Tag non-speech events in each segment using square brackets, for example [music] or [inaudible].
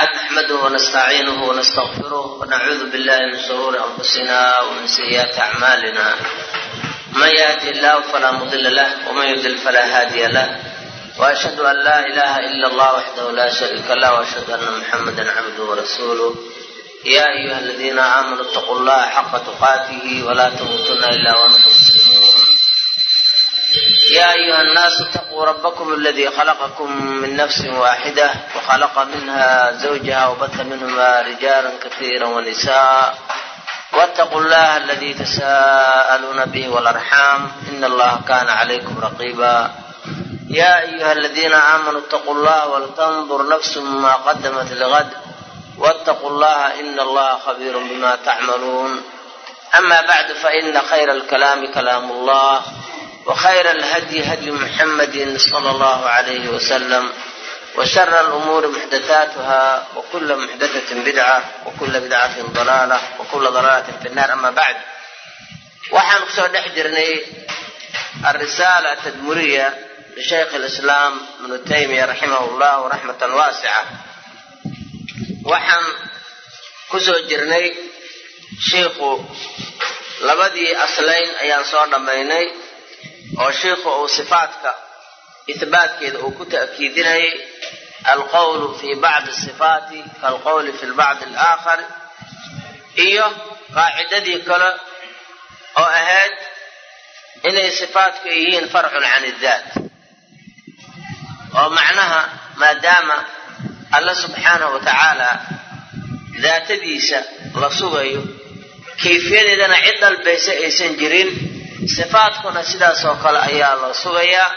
aad naxmaduhu wanastaciinuhu wanastaqfiruh wanacuudu billahi min shuruuri anfusina wamin sayiaati acmaalina man yahdi illahu falaa mudila lah waman yudil falaa haadiya lah waashhadu an laa ilaha ila allah waxdahu la shariika lah waashhadu ana muxamada cabduhu warasuuluh ya ayuha aladiina aamanuu itaquu llaha xaqa tuqaatihi walaa tamuutuna ila wanfus يا أيها الناس اتقوا ربكم الذي خلقكم من نفس واحدة وخلق منها زوجها وبث منهما رجالا كثيرا ونساء واتقوا الله الذي تساءلون به والأرحام إن الله كان عليكم رقيبا يا أيها الذين آمنوا اتقوا الله ولتنظر نفس ما قدمت لغد واتقوا الله إن الله خبير بما تعملون أما بعد فإن خير الكلام كلام الله وخير الهدي هدي محمد صلى الله عليه وسلم وشر الأمور محدثاتها وكل محدثة بدعة وكل بدعة ضلالة وكل ضلالة في النار أما بعد waxaan kusoo dhex jirnay alrisaala atadmuriya lishaykh alislaam ibnu taymiya raximah llahu raxmatan waasica waxaan kusoo jirnay shiikhu labadii aslayn ayaan soo dhammaynay oo shiikhu uu sifaadka ihbaatkeeda uu ku ta'kiidinayay alqowlu fi bacdi sifaati kaalqowli fi lbacdi alaakhar iyo qaacidadii kale oo ahayd inay sifaatku yihiin farcun can iddaat oo macnaha maadaama alla subxaanahu wa tacaala daatadiisa la sugayo kayfiyadeedana cid dalbaysa aysan jirin sifaadkuna sidaas oo kale ayaa la sugayaa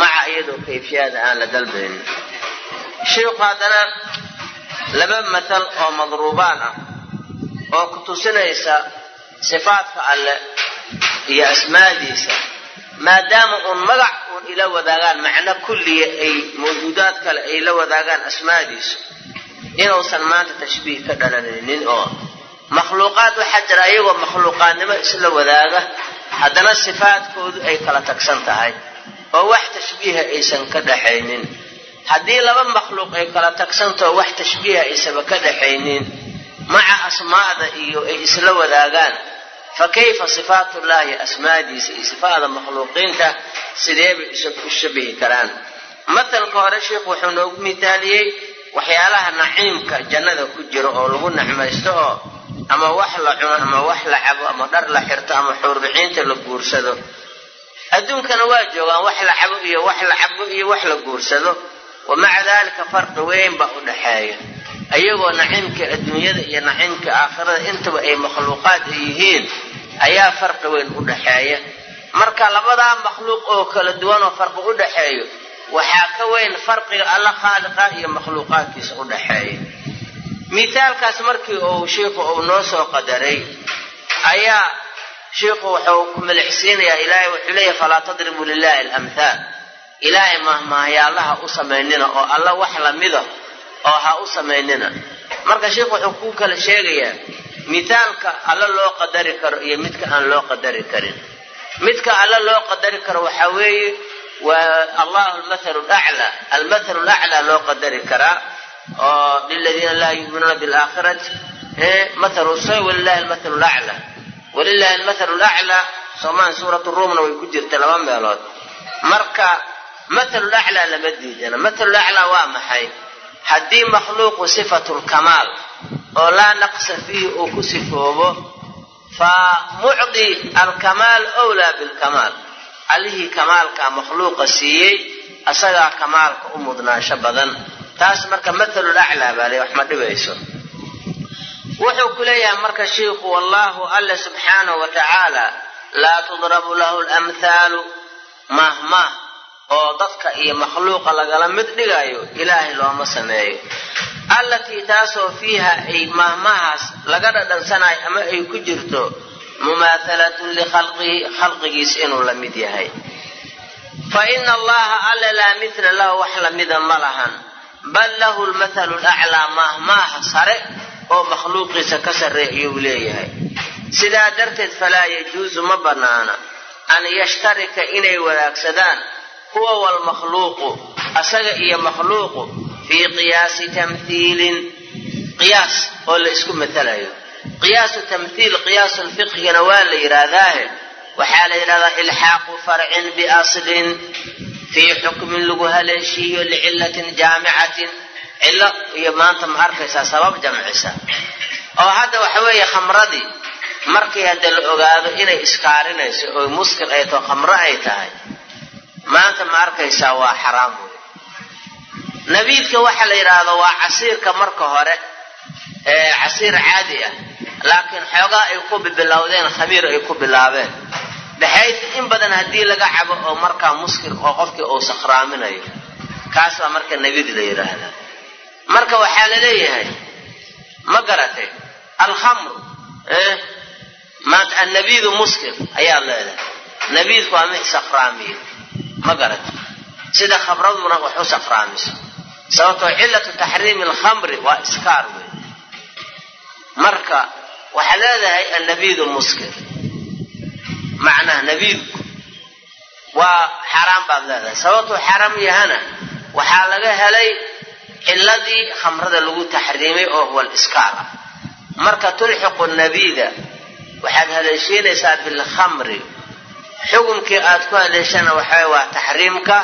maca iyadoo kayfiyada aan la dalbaynin shiikhu haddana laba matal oo madruubaan ah oo ku tusinaysa sifaadka alle iyo asmaadiisa maadaama uun magac uun ila wadaagaan macno kulliya ay mawjuudaad kale ay la wadaagaan asmaadiisu inuusan maanta tashbiih ka dhalanaynin oo makhluuqaad waxaa jira iyagoo makhluuqaadnimo isla wadaaga haddana sifaadkoodu ay kala tagsan tahay oo wax tashbiiha aysan ka dhaxaynin. Haddii laba makhluuq ay kala tagsantaho wax tashbiiha aysaba ka dhaxaynin maca asmaa'da iyo ay isla wadaagaan fa kayfa sifaatullaahi asmaadiisa iyo sifaada makhluuqiinta sideebay u shabihi karaan? Matalka hore sheikhu wuxuu noogu mitaaliyey waxyaalaha naciimka jannada ku jira oo lagu naxmaysto oo ama wax la cuno ama wax la cabo ama dhar la xirto ama xuurbiciinta la guursado. Adduunkana waa joogaan wax la cabo iyo wax la cabo iyo wax la guursado. Wa maca daalika farqi weyn baa u dhaxeeya. Ayagoo naciimka adduunyada iyo naciimka aakhirada intaba ay makhluuqaad ay yihiin ayaa farqi weyn u dhaxeeya. Marka labadaa makhluuq oo kala duwan oo farqi u dhaxeeyo waxaa ka weyn farqiga alla khaaliqa iyo makhluuqaadkiisa u dhaxeeya mithaalkaas markii uu shiikhu uu noo soo qadaray ayaa shiikhu wuxuu ku milixsiinayaa ilaahay wuxuu leeyahy falaa tadribuu lilahi alamthaal. Ilaahay mahmahyaalaha u samaynina oo alla wax lamida oo ha u samaynina. Marka sheikhu wuxuu ku kala sheegayaa mithaalka alla loo qadari karo iyo midka aan loo qadari karin. Midka alla loo qadari karo waxaa weeye waa allahu almathalu laclaa almathalu laclaa loo qadari karaa oo liladiina laa yuminuuna bilaakhirati mathalu walilahi almathalu laclaa walilahi almathalu laclaa soomaan suuratu ruumna way ku jirta laba meelood marka mathalu laclaa lama diidana mathalu laclaa waa maxay haddii makhluuqu sifatu lkamaal oo laa naqsa fiihi uu ku sifoobo fa mucdi alkamaal wlaa bilkamaal allihii kamaalka makhluuqa siiyey asagaa kamaalka u mudnaansho badan taas marka mathalul aclaa baa le wax ma dhibayso. Wuxuu ku leeyahay marka shiikhu wallahu alle subxaanahu wa tacaala laa tudrabu lahu lamthaalu mahmah oo dadka iyo makhluuqa lagala mid dhigayo ilaahay looma sameeyo. Allatii taasoo fiiha ay mahmahaas laga dhadhansanayo ama ay ku jirto mumaathalatun likhalqihi khalqigiis inuu la mid yahay. Fa ina allaha alla laa mithla lahu wax lamida ma lahan bal lahu lmathalu laclaa mahmaaha sare oo makhluuqiisa ka sarreey ayuu leeyahay. Sidaa darteed falaa yajuusu ma bannaana an yashtarika inay wadaagsadaan huwa walmakhluuqu asaga iyo makhluuqu fii qiyaasi tamhiilin qiyaas oo la isku matalayo qiyaasu tamhiil qiyaasul fiqhigana waa la yidhaahdaahe waxaa la yidhahdaa ilxaaqu farcin biaslin fii xukmin lagu haleeshiiyo licillatin jaamicatin cillo iyo maanta ma arkaysaa sabab jamcisa oo hadda waxa weeye khamradii markii hadda la ogaado inay iskaarinayso oo muskir ay tao khamro ay tahay maanta ma arkaysaa waa xaraam wey nabiidka waxa la yidhaahdo waa casiirka marka hore ee casiir caadi ah laakiin xoogaa ay ku bilowdeen khamiir ay ku bilaabeen baxayd in badan haddii laga cabo oo markaa muskir oo qofkii uu sakhraaminayo kaas baa marka nabiid la yidhaahdaa marka waxaa la leeyahay ma garatay alkhamru maanta annabiidu muskir ayaad leedahay nabiidku waa mid sakhraamiya ma garatay sida khamraduna wax u sababtoo cillatu taxriimi alkhamri waa iskaar wey marka waxaad leedahay annabiidu muskir macnaha nabiidku waa xaaraan baad leedahay. Sababtuu xaaraam yahana waxaa laga helay ciladii khamrada lagu taxriimay oo huwa liskaar marka tulxiqu nabiida waxaad haleeshiinaysaa bilkhamri. Xukumkii aad ku haleeshana waxaway waa taxriimka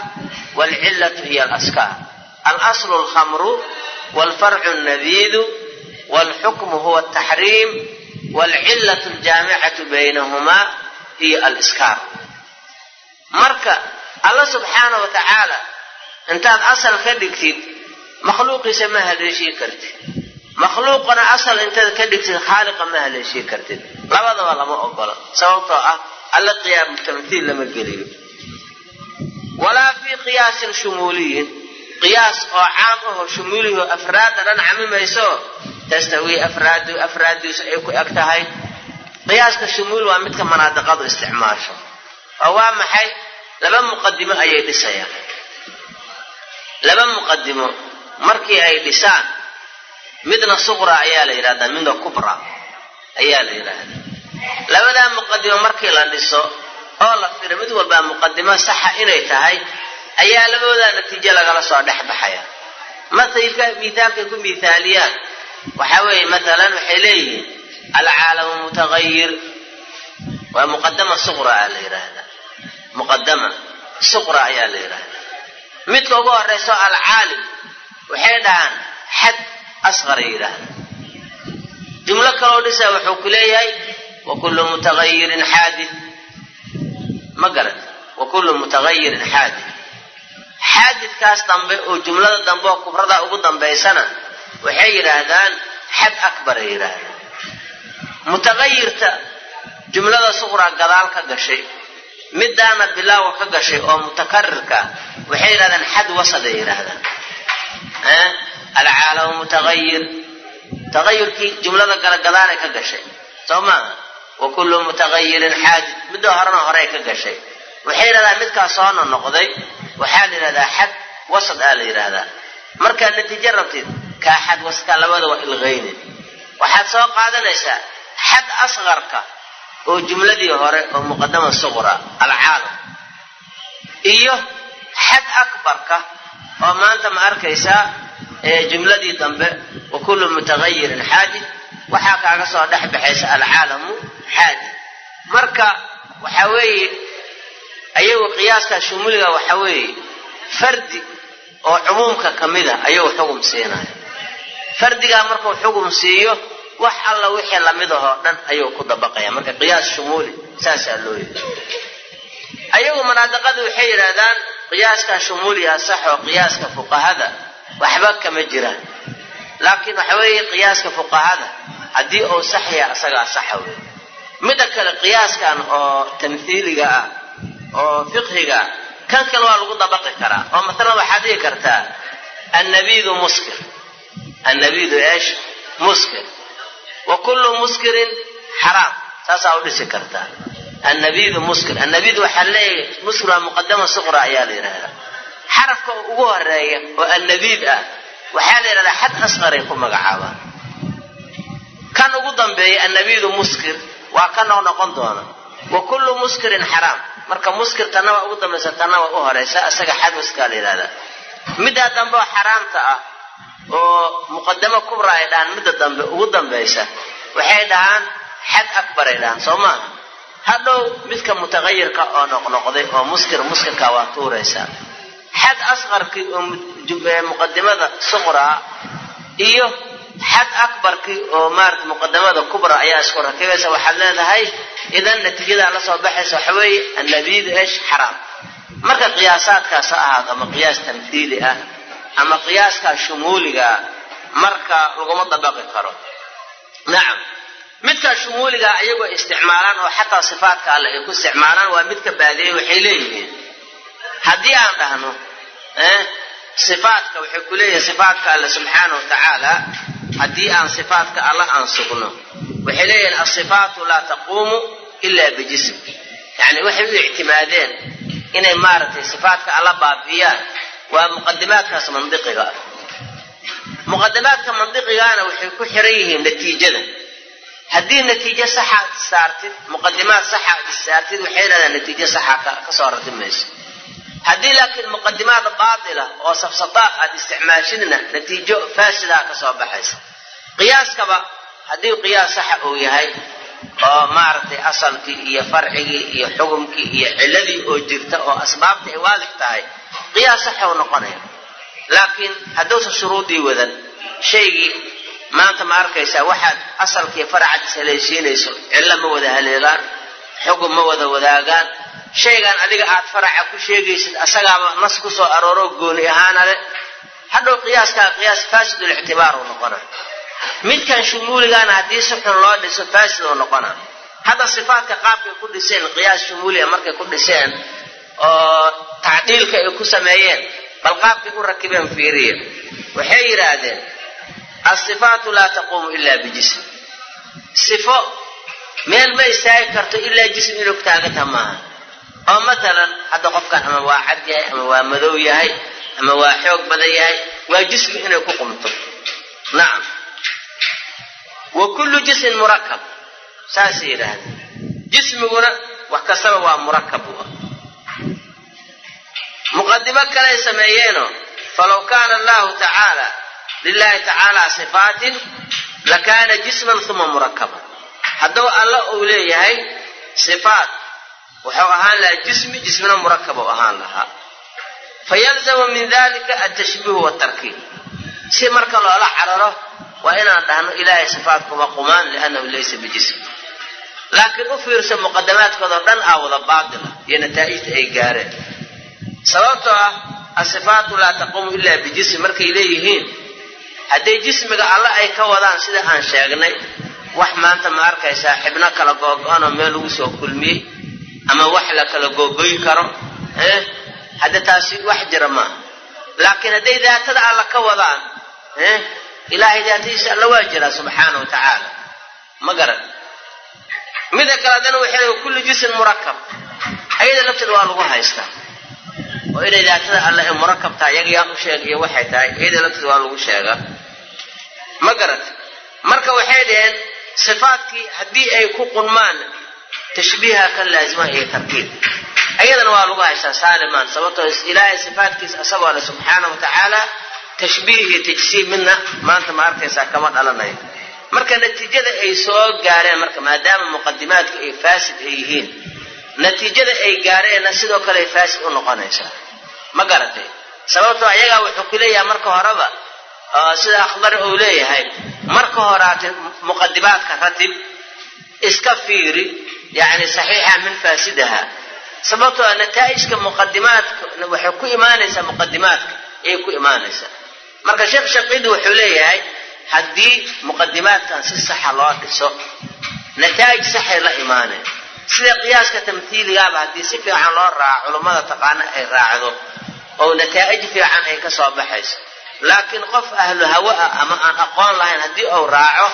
waalcillatu hiya alaskaar alaslu alkhamru waalfarcu nabiidu waalxukmu huwa ataxriim waalcillatu aljaamicatu baynahumaa hiya aliskaar. Marka alla subxaana wa tacaala intaad asal ka dhigtid makhluuqiisa ma haleeshii kartid. Makhluuqana asal intaad ka dhigtid khaaliqa ma haleeshii kartid. Labadaba lama ogola sababtoo ah alla qiyaamu tamthiil lama geliyo walaa fii qiyaasin shumuuliyin. Qiyaas oo caam aho shumuulihi oo afraadda dhan camimayso tastawii afraadu afraaddiisu ay ku eg tahay qiyaaska shumuul waa midka manaadiqadu isticmaasho. Oo waa maxay? Laba muqadimo ayay dhisayaan. Laba muqadimo markii ay dhisaan midna suqra ayaa la yidhahdaa midna kubra ayaa la yidhaahdaa. Labadaa muqadimo markii la dhiso oo la firo mid walbaa muqadimo saxa inay tahay ayaa labadoodaa natiijo lagala soo dhex baxaya. Masalka miithaalkay ku miithaaliyaan waxaa weeye matalan waxay leeyihiin alcaalamu mutagayir waa muqadama suqra aa la yidhaahdaa muqadama suqra ayaa la yidhaahdaa midka ugu horeyso alcaalim waxay dhahaan xad asqaray yidhaahdaa jumlo kaloo dhisa wuxuu ku leeyahay wa kullu mutagayirin xaadid ma garat wa kullu mutagayirin xaadid xaadidkaas dambe oo jumlada dambe oo kubrada ugu dambaysana waxay yidhaahdaan xad akbaray yidhaahdaan mutagayirta jumlada suqraa gadaal ka gashay midaana bilaawa ka gashay oo mutakarirka waxay yidhahdaan xad wasaday yidhaahdaan alcaalamu mutagayir tagayurkii jumlada galagadaanay ka gashay soo maaha wa kullu mutagayirin xaadid midda horena horey ka gashay. Waxay yidhahdaa midkaas soona noqday waxaa la yidhahdaa xad wasad aa la yidhaahdaa. Markaad natiijo rabtid kaa xad wasadkaa labada waa ilgaynin. Waxaad soo qaadanaysaa xad asqarka oo jumladii hore oo muqadama suqra alcaalam iyo xad akbarka oo maanta ma arkaysaa jumladii dambe wa kullu mutagayirin xaadid waxaa kaaga soo dhex baxaysa alcaalamu xaadid marka waxaa weeye ayagu qiyaaska shumuliga waxaa weeye fardi oo cumuumka ka mid a ayuu xugum siinaya fardigaa markuu xugum siiyo wax alla wixii la mid ahoo dhan ayuu ku dabaqaya marka qiyaas shumuuli saasaa loo yidhi. Ayagu manaadiqadu waxay yidhaahdaan qiyaaska shumuuliga sax oo qiyaaska fuqahada waxba kama jiraan laakiin waxa weeye qiyaaska fuqahada haddii uu sax yahay asagaa saxa wey midda kale qiyaaskan oo tamhiiliga ah oo fiqhiga kan kale waa lagu dabaqi karaa. Oo masalan waxaad dhihi kartaa annabiidu muskir. Annabiidu eesh muskir wa muskirin xaraam. Saasaa u dhisi kartaa annabiidu muskir. Annabiid waxaa leeyahay muskir waa muqadama suqra ayaa la yidhahdaa xarafka ugu horreeya oo annabiid ah waxaa la yidhahdaa xad asqaray ku magacaabaan. Kan ugu dambeeya annabiidu muskir waa ka noq noqon doona wa kullu muskirin xaraam. Marka muskir tanna waa ugu dambaysa tanna waa u horeysa isaga xad waskaa la yidhahdaa middaa dambe oo xaraamta ah oo muqadamo kubra ay dhahaan midda dambe ugu dambaysa waxay dhahaan xad akbar ay dhahaan soo maaha hadhow midka mutaqayirka oo noqnoqday oo muskir muskirka waa tuuraysaa xad asqarkii oo muqadimada suqraa iyo xad akbarkii oo maarata muqadamada kubra ayaa isku rakibaysa waxaad leedahay idan natiijadaa la soo baxaysa waxa weeye annabiidu esh xaraam. Marka qiyaasaadkaas ha ahaado ama qiyaas tamhiili ah ama qiyaaskaa shumuuligaa marka laguma dabaqi karo. Nacam midkaa shumuuligaa ayagoo isticmaalaan oo xataa sifaatka alle ay ku isticmaalaan waa midka baadiyey waxay leeyihiin. Haddii aan dhahno sifaatka waxay ku leeyihiin sifaatka alle subxaana wa tacaala haddii aan sifaatka alle aan sugno waxay leeyihiin asifaatu laa taquumu ila bijism yacni waxay u ictimaadeen inay maaragtay sifaatka alla baabi'iyaan waa muqadimaadkaas mandiqiga ah. Muqadimaadka mandiqigaana waxay ku xiran yihiin natiijada. Haddii natiijo saxa ad saartid muqadimaad saxa ad saartid waxay yidhahdaan natiijo saxa ka soo ratimayso haddii laakiin muqadimaad baatila oo safsataa aad isticmaashidna natiijo faasidaa ka soo baxaysa. Qiyaaskaba haddii qiyaas saxa uu yahay oo maaragtay asalkii iyo farcigii iyo xukumkii iyo ciladii oo jirta oo asbaabta ay waadix tahay qiyaas saxa u noqonaya. Laakiin hadduusan shuruudii wadan shaygii maanta ma arkaysaa waxaad asalkii faracad ishaleeshiinayso cillo ma wada haleegaan xugum ma wada wadaagaan. Shaygan adiga aad faraca ku sheegaysid asagaaba nas ku soo arooro gooni ahaana le hadhow qiyaaskaa qiyaas faasidul ictibaar uu noqona midkan shumuuligaana haddii si xun loo dhiso faasid uu noqona hadda sifaadka qaabkay ku dhiseen qiyaas shumuuliga markay ku dhiseen oo tacdiilka ay ku sameeyeen bal qaabkay u rakibeen fiiriya waxay yidhaahdeen asifaatu laa taquumu ila bijism. Sifo meel ma istaagi karto ilaa jism inuu taaganta maaha. Oo matalan hadda qofkan ama waa cad yahay ama waa madow yahay ama waa xoog badan yahay waa jismi inay ku qumto nacam wa kullu jismin murakab saasay yidhaahdeen. Jismiguna wax kastaba waa murakab muqadimo kaley sameeyeenoo falaw kaana allahu tacaala lilahi tacaala sifaatin lakaana jisman uma murakaban hadduu alla uu leeyahay sifaat wuxuu ahaan lahaa jismi jismina murakab u ahaan lahaa. Fayalzamu min dalika altashbiihu waltarkiib si marka loola cararo waa inaan dhahno ilaahay sifaat kuma qumaan liannahu laysa bijism laakiin u fiirsa muqadamaadkoodao dhan aa wada baatila iyo nataa'ijta ay gaareen sababtoo ah asifaatu laa taquumu ilaa bijism markay leeyihiin hadday jismiga alle ay ka wadaan sida aan sheegnay wax maanta ma arkaysaa xibno kala googo-anoo meel lagu soo kulmiyey ama wax la kala googoy karo hadda taasi wax jira maaha laakiin hadday daatada alla ka wadaan ilaahay daatadiisa alla waa jiraa subxaana wa tacaala. Ma garan. Mida kale haddana waxay kullu jism murakab ayada lafteeda waa lagu haystaa oo inay daatada alle ay murakab tahay iyaga yaan u sheeg iyo waxay tahay iyada lafteeda waa lagu sheegaa ma garat marka waxay dhaheen sifaadkii haddii ay ku qunmaan tashbiiha ka laazima iyo tarkiib. Ayadana waa lagu haystaa saalimaan sababtoo ilaahay sifaadkiisa isagoo le subxaana wa tacaala tashbiih iyo tajsiim midna maanta ma arkaysaa kama dhalanayo marka natiijada ay soo gaareen marka maadaama muqadimaadku ay faasid ay yihiin natiijada ay gaareenna sidoo kale ay faasid u noqonaysaa ma garatay sababtoo ayagaa wuxuu ku leeyahay marka horeba sida akhdari uu leeyahay marka horaate muqadimaadka ratib iska fiiri yani saxiixa min faasidaha. Sababtoo nataa'ijka muqadimaadka waxay ku imaanaysaa muqadimaadka ayay ku imaanaysaa. Marka sheekh shaqiidi wuxuu leeyahay haddii muqadimaadkan si saxa loo dhiso nataa'ij saxay la imaaneen sida qiyaaska tamhiiligaaba haddii si fiican loo raaco culummada taqaano ay raacdo oo nataa'ij fiican ay ka soo baxayso. Laakiin qof ahlu hawa ah ama aan aqoon lahayn haddii uu raaco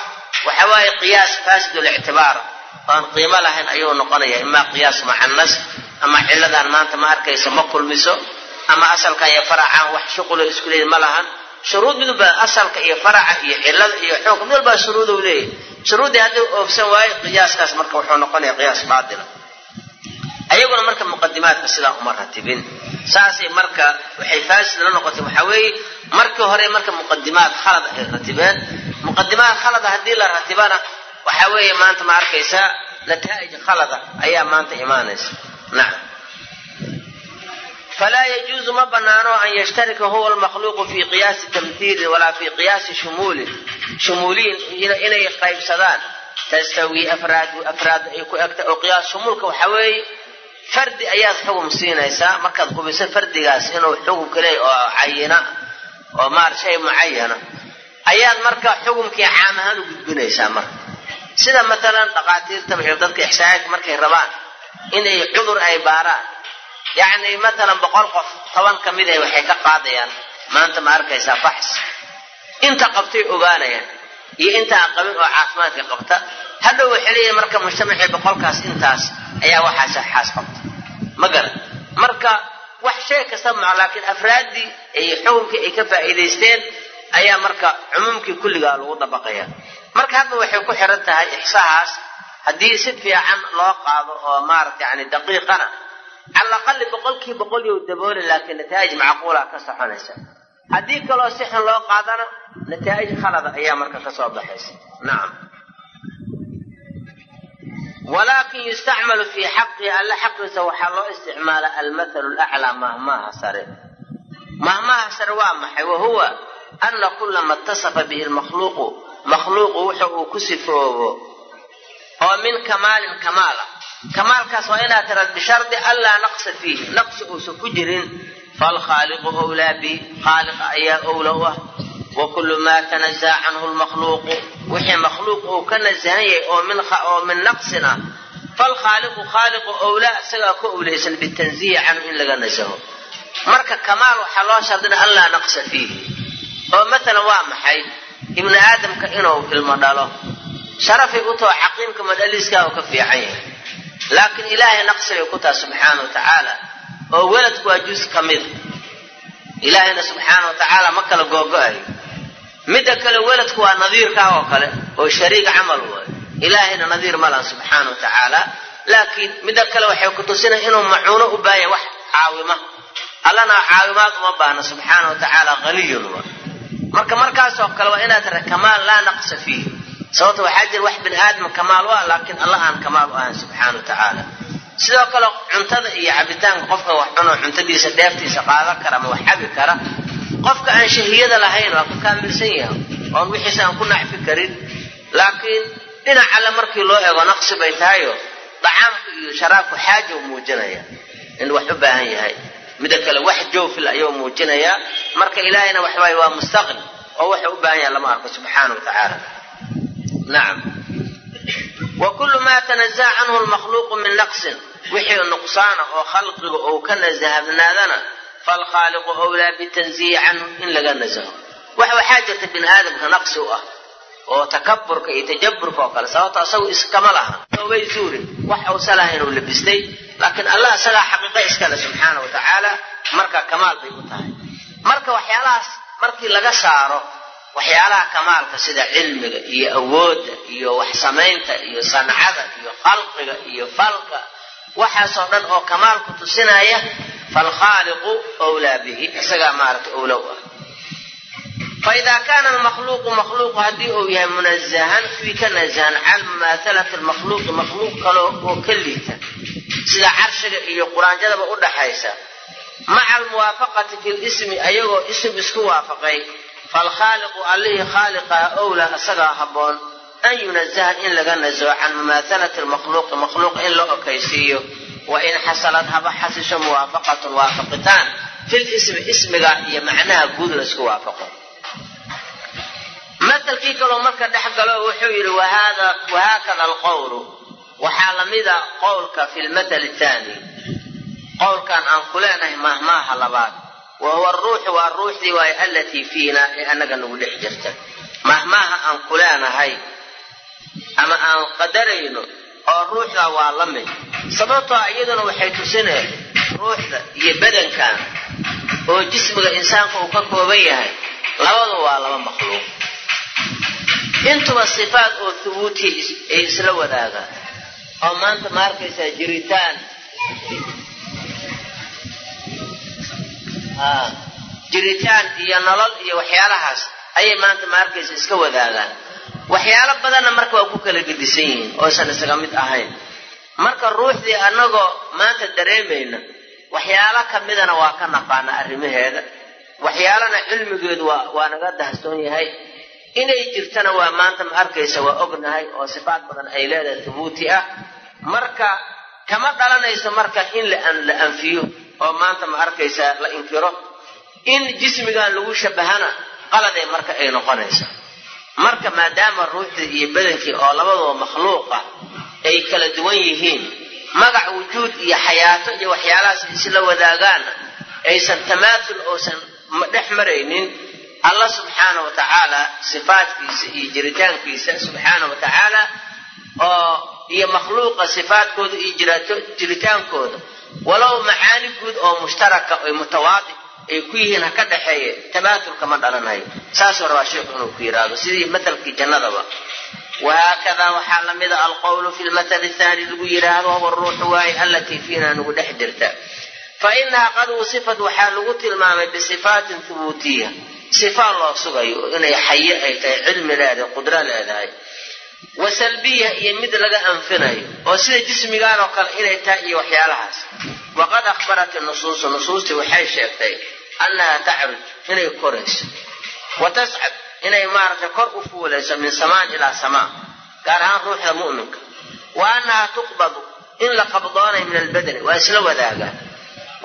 waxa waaye qiyaas faasidlictibaar oan qiimo lahayn ayuu noqonaya imaa qiyaas macanas ama ciladan maanta ma arkayso ma kulmiso ama asalkan iyo faracan wax shuqulo isku leeyi ma lahan shuruud mid walba asalka iyo faraca iyo cilada iyo xoogka mid walbaa shuruudu leeyahy shuruuddii haddii oofsan waayo qiyaaskaas marka wuxuu noqonaya qiyaas baatila ayaguna marka muqadimaadka sidaa uma ratibin saasay marka waxay faasid la noqotay waxaa weeye markii hore marka muqadimaad khalad ay ratibeen muqadimaad khalada haddii la ratibana waxaa weeye maanta ma arkaysaa nataa'ij khalada ayaa maanta imaanaysa. Nacam falaa yajuuzu ma banaano an yashtarika huwa almakhluuqu fi qiyaasi tamhiilin walaa fi qiyaasi shumuulin shumuuliyin inay qaybsadaan tastawi afraad ay ku egta oo qiyaas shumuulka waxaa weeye fardi ayaad xugum siinaysaa markaad hubiso fardigaas inuu xugumka leey oo cayina oo maar shay mucayana ayaad marka xugumkii caam ahaan u gudbinaysaa marka sida matalan dhaqaatiirtaba iyo dadka ixsaanka markay rabaan inay cudur ay baaraan yacni matalan boqol qof toban ka mid ah waxay ka qaadayaan. Maanta ma arkaysaa faxs. Inta qabtay ogaanayaan iyo inta aan qabin oo caafimaadka qabta. Hadhow waxay leeyihiin marka mujtamacii boqolkaas intaas ayaa waxaas xaas qabta. Ma garan. Marka wax shay kasta maco laakiin afraaddii iyo xukunkii ay ka faa'iidaysteen ayaa marka cumuumkii kulligaa lagu dabaqaya marka hadda waxay ku xiran tahay ixsahaas haddii si fiican loo qaado oo maarata yani daqiiqana cala aqali boqolkii boqol yow dabooli laakiin nataa'ij macquula ka soconaysa haddii kaloo si xun loo qaadana nataa'ij khalada ayaa marka ka soo baxaysa. Nacam walaakin yustacmalu fii xaqihi alla xaqiisa waxaa loo isticmaala almathalu laclaa mahmaaha sare. Mahmaaha sare waa maxay? Wahuwa ana kula ma itasafa bihi lmakhluuqu makhluuqu wuxa uu ku sifoobo. Oo min kamaalin kamaala kamaalkaas waa inaad tiraad bishardi anlaa naqsa fiihi naqsi uusan ku jirin. Falkhaaliqu owlaa bi khaaliqa ayaa owla u ah. Wa kullu maa tanazaha canhu lmakhluuqu wixii makhluuq uu ka nasahan yahay oo min naqsin ah. Falkhaaliqu khaaliqu owlaa isagaa ka owlaysan bitanziihi canhu in laga nasaho. Marka kamaal waxaa loo shardina anlaa naqsa fiihi oo matalan waa maxay? Ibnu aadamka inuu ilmo dhalo. Sharafay u taho caqiimka madhaliiskaa uu ka fiican yahay laakiin ilaahay naqsi bay ku taha subxaana wa tacaala oo weladku waa juz ka mida ilaahayna subxaana wa tacaala ma kala googo-ayo midda kale weladku waa nadiirkaa oo kale oo shariik camal waayo ilaahayna nadiir malan subxaana wa tacaala laakiin midda kale waxay ku tusinaya inuu macuuno u baahanya wax caawima allana caawimaad uma baahna subxaana wa tacaala haniyun waa marka markaasoo kale waa inaad tira kamaal laa naqsa fiih sababta waxaa jira wax bini aadam kamaal u ah laakiin allah aan kamaal u ahan subxaana wa tacaala. Sidoo kale cuntada iyo cabitaanka qofka wax cuno cuntadiisa dheeftiisa qaadan kara ama wax cabi kara qofka aan shahiyada lahayn waa ka kaamilsan yahay oon wixiisa aan ku nacfi karin. Laakiin dhinac alle markii loo eego naqsi bay tahayo dacaamka iyo sharaabku xaaja u muujinaya in wax u baahan yahay. Mida kale wax joofil ayuu muujinayaa. Marka ilaahayna waxawaaye waa mustaqni oo waxa u baahan yaha lama arko subxaana wa tacaala nacam wa kullu maa tanazaha canhu lmakhluuqu min naqsin. Wixii nuqsaana oo khalqiga uu ka nasahabnaadana falkhaaliqu owlaa bitanziihi canhu in laga nasaho wax waxaa jirta bini aadamka naqsi u ah oo takaburka iyo tajaburka oo kale sababto asagu iskama laha. Obay zuurin wax uusa laha inuu labistay laakiin allah isagaa xaqiiqa iskale subxaana wa bay waxyaalaha kamaalka sida cilmiga iyo awoodda iyo wax samaynta iyo sancada iyo khalqiga iyo falka waxaasoo dhan oo kamaalku tusinaya falkhaaliqu wlaa bihi isagaa maarata owlow ah. Faida kaana almakhluuqu makhluuqu haddii uu yahay munazahan kuwii ka nazahan can mumaahalati lmakhluuqi makhluuq kale oo ka liita sida carshiga iyo quraanjadaba u dhaxaysa maca almuwaafaqati fi lismi ayagoo ism isku waafaqay falkhaaliqu allihii khaaliqaha owla isagaa habboon an yunazaha in laga nazaho can mumaahalati lmakhluuqi makhluuq in la okaysiiyo wa in xasalad haba xasisho muwaafaqatun waafaqitaan fil ismi ismiga iyo macnaha guud laysku waafaqo matalkii kaloo marka dhex galo wuxuu yidhi wahaakada alqowlu waxaa lamida qowlka fi lmathal taani qowlkan aan ku leenahay mahmaaha labaad wa huwa aruuxu waa ruuxdii waayo allatii fiina ee annaga nagu dhex jirta mahmaaha aan ku leenahay ama aan qadarayno oo ruuxda waa la mid sababtoo iyaduna waxay tusineen ruuxda iyo badankan oo jismiga insaanka uu ka kooban yahay labadu waa laba makhluuq intuba sifaat oo thubuuti ay isla wadaagaan oo maanta ma arkaysaa jiritaan jiritaan iyo nolol iyo waxyaalahaas ayay maanta ma arkaysa iska wadaagaan. Waxyaalo badanna marka waa ku kala gedisan yihiin oosan isaga mid ahayn. Marka ruuxdii annagoo maanta dareemayna waxyaalo kamidana waa ka naqaana arrimaheeda. Waxyaalana cilmigeedu waa waa naga dahsoon yahay. Inay jirtana waa maanta ma arkaysa waa ognahay oo sifaat badan ay leedahay thubuuti ah. Marka kama dhalanayso marka in la anfiyo oo maanta ma arkaysa la inkiro in jismigan lagu shabahana qaladay marka ay noqonaysa. Marka maadaama ruuxdii iyo badankii oo labadaba makhluuqa ay kala duwan yihiin magac wujuud iyo xayaato iyo waxyaalahaas isla wadaagaana aysan tamaathul oosan dhex maraynin allah subxaana wa tacaala sifaatkiisa iyo jiritaankiisa subxaana wa tacaala oo iyo makhluuqa sifaadkooda iyo jiritaankooda. Walow macaani guud oo mushtaraka oy mutawaadi ay ku yihiin ha ka dhaxeeye ma dhalanayo. Saasuu rabaa sheikhu inuu ku yidhaahdo sidii matalkii jannadaba. Wahaakadaa waxaa la mida alqowlu fi lmatali thaani lagu yidhaahdo huwa ruuxu waaye allatii fiina nagu dhex jirta. Fa inaha qad wusifat waxaa lagu tilmaamay bisifaatin thubuutiya. Sifaan loo sugayo inay xaye ay tahay cilmi leedahay qudro leedahay wa salbiya iyo mid laga anfinayo oo sida jismigaan oo kale inay tahay iyo waxyaalahaas. Waqad akhbarat nusuusu nusuustii waxay sheegtay annaha tacruj inay korayso. Wa tascad inay maaragtay kor u fuulayso min samaan ilaa samaa gaar ahaan ruuxda mu'minka. Wa annaha tuqbadu in la qabdoonayo min albadani waa isla wadaagaan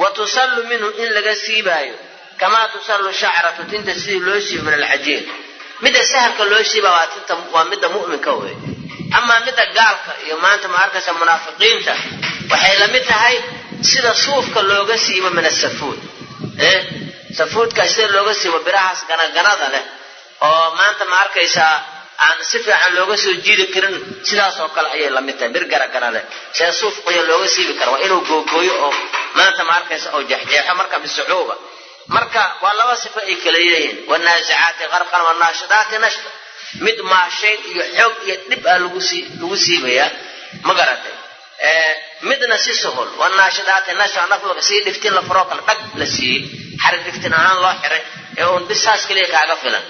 wa tusallu minhu in laga siibaayo kamaa tusallu shacratu tinta sidii loo siibo min alcajiin midda sahalka loo siiba waa tinta waa midda mu'minka wey amaa midda gaalka iyo maanta ma arkaysa munaafiqiinta waxay la mid tahay sida suufka looga siibo min asafuud safuudkaas sida looga siibo birahaas ganaganada leh oo maanta ma arkaysaa aan si fiican looga soo jiidi karin sidaas oo kale ayay la mid tahay bir garagara leh. See suuf qoya looga siibi kara waa inuu googooyo oo maanta ma arkaysa oo jeexjeexo marka bisucuuba marka waa laba sifo ay kala leeyihiin wanaasicaati qarqan wanaashidaati nashta mid maashayn iyo xoog iyo dhib ah lagu siibayaa ma garatay midna si suhul wanaashidaati nashta naflaga sii dhiftin la furoo kale dhag la siiyey xarig dhiftin ahaan loo xiray ee uun bisaas kaliya kaaga filan.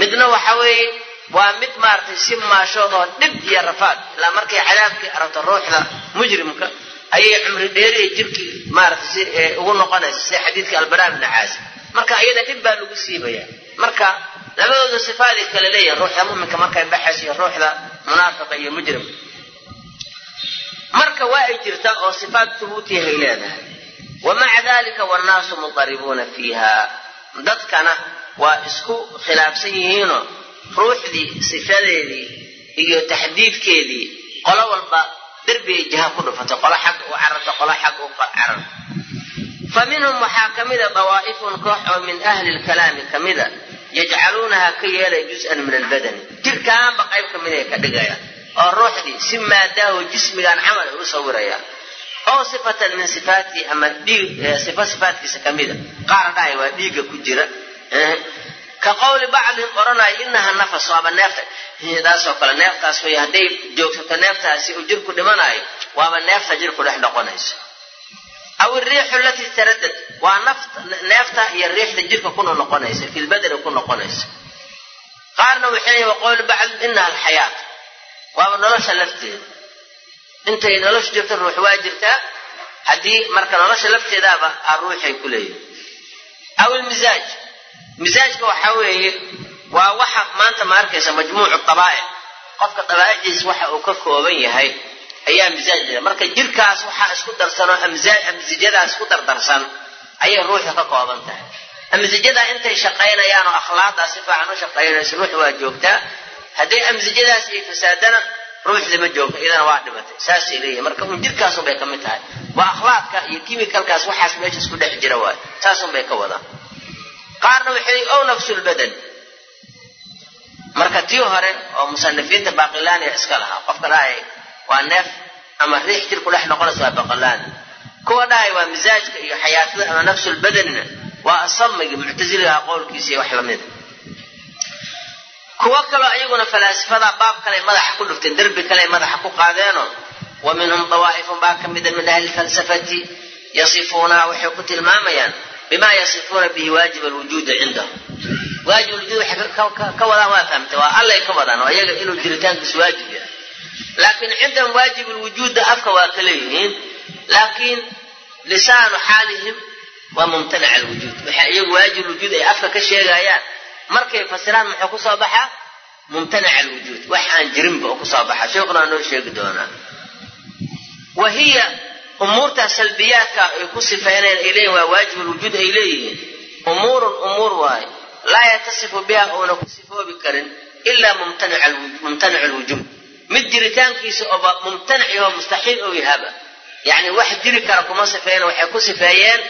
Midna waxa weeye waa mid maaragtay si maashoodoo dhib iyo rafaad. Ilaa markay cadaabkii aragto ruuxda mujrimka ayay cumri dheeriya jirkii maaragtay si ugu noqonaysa sida xadiidka albaraa bni caazib marka iyada dhib baa lagu siibaya. Marka labadooda sifaaday kala leeyihiin ruuxda muminka markay baxayso ruuxda munaafiqa iyo mujrimka marka waa ay jirtaa oo sifaat thubuutiyahay leedahay. Wa maca dalika wannaasu mudaribuuna fiiha. Dadkana waa isku khilaafsan yihiinoo ruuxdii sifadeedii iyo taxdiidkeedii qolo walba derbigay jiha ku dhufatay qolo xag u cararta qolo xag u carar fa waxaa ka mida dawaa'ifun koox oo min ahli lkalaami ka mida yajcaluunaha ka yeelay juz-an min albadani. Jirkaanba qayb ka mid ay ka dhigayaan oo ruuxdii si maadaahu jismigaan camal u sawirayaan oo sifatan min sifaatihi ama dhiig sifa sifaatkiisa ka mida qaara dhahay waa dhiigga ku jira ka qowli bacdihim odhanaya inaha nafas waaba neefta. Taasoo kale neeftaas way hadday joogsato neeftaasi uu jirku dhimanayo waaba neefta jirku dhex noqonayso. Aw iriixu alatii taradad waa neefta iyo riixda jirka kuna noqonaysa fi ku noqonaysa qaarna waxay leeyihiin waqowli bacdihim inaha alxayaat. Waaba nolosha lafteeda. Intay nolosha jirto ruux waa jirtaa haddii marka nolosha lafteedaaba ruuxay ku leeyihiin aw ilmisaaj misaajka waxaa weeye waa waxa maanta ma arkaysa majmuucu dabaa'ic qofka dabaa'icdiis waxa uu ka kooban yahay ayaa misaaj leh marka jirkaas waxaa isku darsanoo amsijadaas ku dardarsan ayay ruuxda ka kooban tahay. Amsijada intay shaqaynayaan oo akhlaaqdaa si fiican u shaqaynayso ruux waa joogtaa. Hadday amsijadaas ay fasaadana ruuxda ma joogto iyadana waa dhimatay. Saasay leeyihiin marka un jirkaasun bay ka mid tahay. Waa akhlaaqka iyo kimikalkaas waxaas meesha isku dhex jira waay saasun bay ka wadaan qaarna waxay ow nafsulbadan marka tii hore oo musanifiinta baqilaaniya iska lahaa qofka dhahay waa neef ama riix jir ku dhex noqonaysa waa baqilaani kuwa dhahay waa misaajka iyo xayaatada ama nafsulbadanina waa asamigi muctasiligaha qowlkiisa iyo wax lamida. Kuwo kaloo iyaguna falaasifada baab kale madaxa ku dhufteen derbi kale madaxa ku qaadeenoo wa minhum dawaa'ifun baa ka mida min ahli falsafati yasifuunaha waxay ku tilmaamayaan bima yasifuuna bihi waajib alwujuudi cindahum waajib alwujuud waxay ka wadaan waa fahamtay waa allay ka wadaan oo iyaga inuu jiritaankiisu waajib yahay. Laakiin cindahum waajib alwujuudda afka waa ka leeyihiin laakiin lisaanu xaalihim waa mumtanac alwujuud. Waxa iyagu waajib alwujuud ay afka ka sheegayaan. Markay fasiraan muxuu ku soo baxaa? Mumtanac alwujuud. Wax aan jirinba oo ku soo baxa sheekuna noo sheegi doonaa. Wa hiya umuurtaa salbiyaadka ay ku sifeynayaan ay leeyihiin waa waajib alwujuud ay leeyihiin. Umuurun umuur waaye. Laa yatasifu biha uuna ku sifoobi karin ilaa mumtanic alwujuud mid jiritaankiisa ooba mumtanac yahoo mustaxiil ou yahaba yacni wax jiri kara kuma sifeeyeen waxay ku sifeeyeen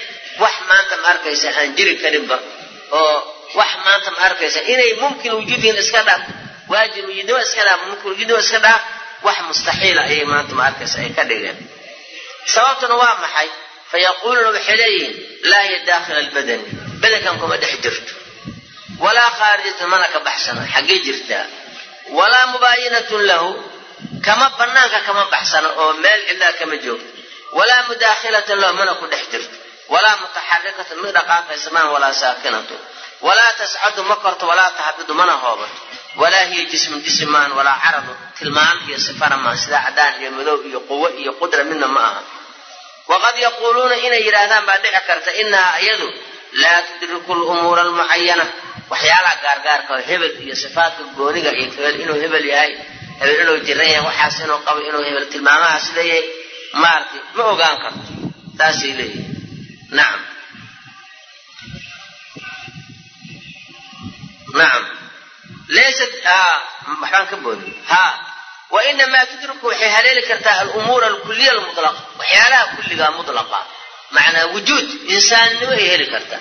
wax maanta ma arkaysa aan jiri karinba. Oo wax maanta ma arkaysa. Inay mumkin wujuudihin iska dhaaf. Waajib wujuudnimo iska dhaaf. Mumkin wujuudnimo iska dhaaf. Wax mustaxiila ayay maanta ma arkaysa ay ka dhigeen sababtuna waa maxay fayaquuluuna waxay leeyihiin laa hiya daakhila albadani badankan kuma dhex jirto walaa khaarijatun mana ka baxsano xaggee jirtaa walaa mubaayinatun lahu kama banaanka kama baxsano oo meel cidlaa kama joogto walaa mudaakhilatan lahu mana ku dhex jirto walaa mutaxarikatun mid dhaqaaqaysa maan walaa saakinatun walaa tascadu ma korto walaa tahbidu mana hoobato walaa hiya jismun jism maan walaa caradu tilmaan iyo sifana maan sida cadaan iyo madow iyo quwo iyo qudra midna ma aha. Waqad yaquuluuna inay yidhaahdaan baa dhici karta inahaa iyadu laa tudriku lumuura almucayana waxyaalaha gaargaarka hebel iyo sifaadka gooniga iyo hebel inuu hebel yahay hebel inuu jiran yahay waxaas inuu qabo inuu hebel tilmaamahaas leeyahay maaragtay ma ogaan karto. Saasay leeyihiin nacam laysat waxbaan ka boodin ha wa inamaa tudriku waxay haleeli kartaa alumuura alkuliya almutlaqa waxyaalaha kulligaa mutlaqa macnaa wujuud insaannimo ay heli kartaa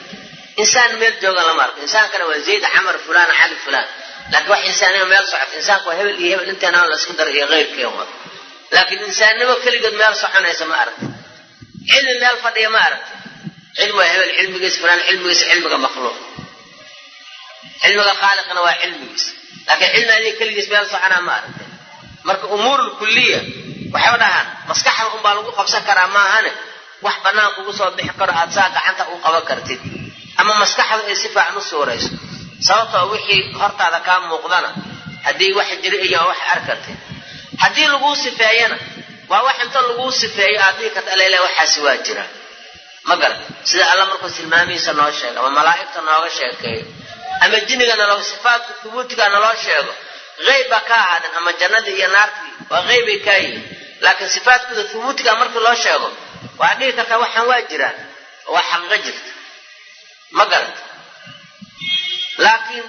insaan meel joogan lama arko insaankana waa zayd camar fulaan cali fulaan laakiin wax insaannimo meel socota insaanka waa hebel iyo hebel intaana laysku dara iyo keyrkeen wa laakiin insaannimo keligood meel soconaysa ma aragta cilmi meel fadhiya ma aragta cilmi waa hebel cilmigiisa fulaan cilmigiisa cilmiga makhluuq cilmiga khaaliqna waa cilmigiisa laakiin cilmi adiga keligiis meel soconaa ma aragta marka umuur lkuliya waxay dhahaan maskaxda unbaa lagu qabsan karaa maahane? Wax bannaan kugu soo bixi karo aad saa gacanta u qaban kartid. Ama maskaxdu ay si fiican u suurayso. Sababtoo wixii hortaada kaa muuqdana haddii wax jiri iyo wax arki kartid haddii laguu sifeeyana waa wax inta laguu sifeeyo aad dhihi karta alala waxaasi waa jira. Ma garat. Sida alla markuu tilmaamihiisa noo sheego ama malaa'igta nooga sheekeeyo ama jinniga naloo sifaadka hubuutiga naloo sheego eyb baa ka ahaadeen ama jannadii iyo naartii waa qeybay kaa yihiin. Laakiin sifaadkooda hubuutiga markii loo sheego waa dhihi kartaa waxaan waa jiraan waa xaqiiqo jirta. Ma garata laakiin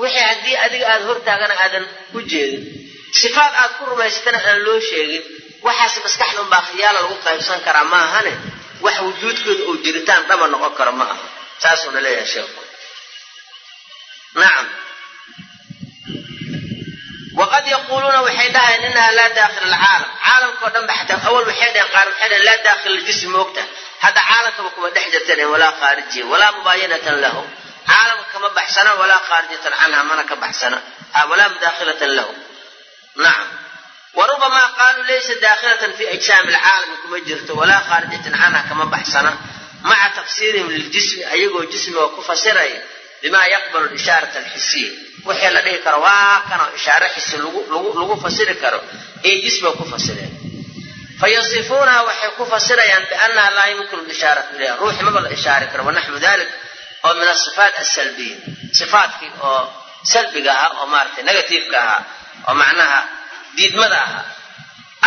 wixii haddii adiga aada hortaagana aadan u jeedin sifaad aad ku rumaysatana aan loo sheegin waxaas maskaxda unbaa khiyaala lagu qaybsan karaa maahane? Wax wujuudkooda oo jiritaan dhaba noqon karo ma aha. Saasuuna leeyahay sheeku nacam waqad yaquuluuna waxay dhahayeen inaha laa daakhil alcaalam. Caalamkao dhan ba xataa awal waxay dhaheen qaar waxay dhaheen laa daakhil aljism moogta. Hadda caalamkaba kuma dhex jirta dhaheen walaa khaarijiya walaa mubaayinatan lahu. Caalamka kama baxsana walaa khaarijatan canha mana ka baxsana. Walaa mudaakhilatan lahu. Nacam warubamaa qaaluu laysa daakhilatan fi ajsaami alcaalami kuma jirto walaa khaarijatan canha kama baxsana. Maca tafsiirihim liljismi ayagoo jismiga ku bima yaqbalu ishaarata alxisiya wixii la dhihi karo waa kanoo ishaare xisi lagu fasiri karo. Ay jismiga ku fasireen. Fayasifuunaha waxay ku fasirayaan biannaha laa yumkinu lishaaratu ilayha. Ruuxi maba la ishaari karo wanaxwu dalik oo min asifaat asalbiya sifaatkii oo salbiga ahaa oo maaratay negativeka ahaa oo macnaha diidmada ahaa.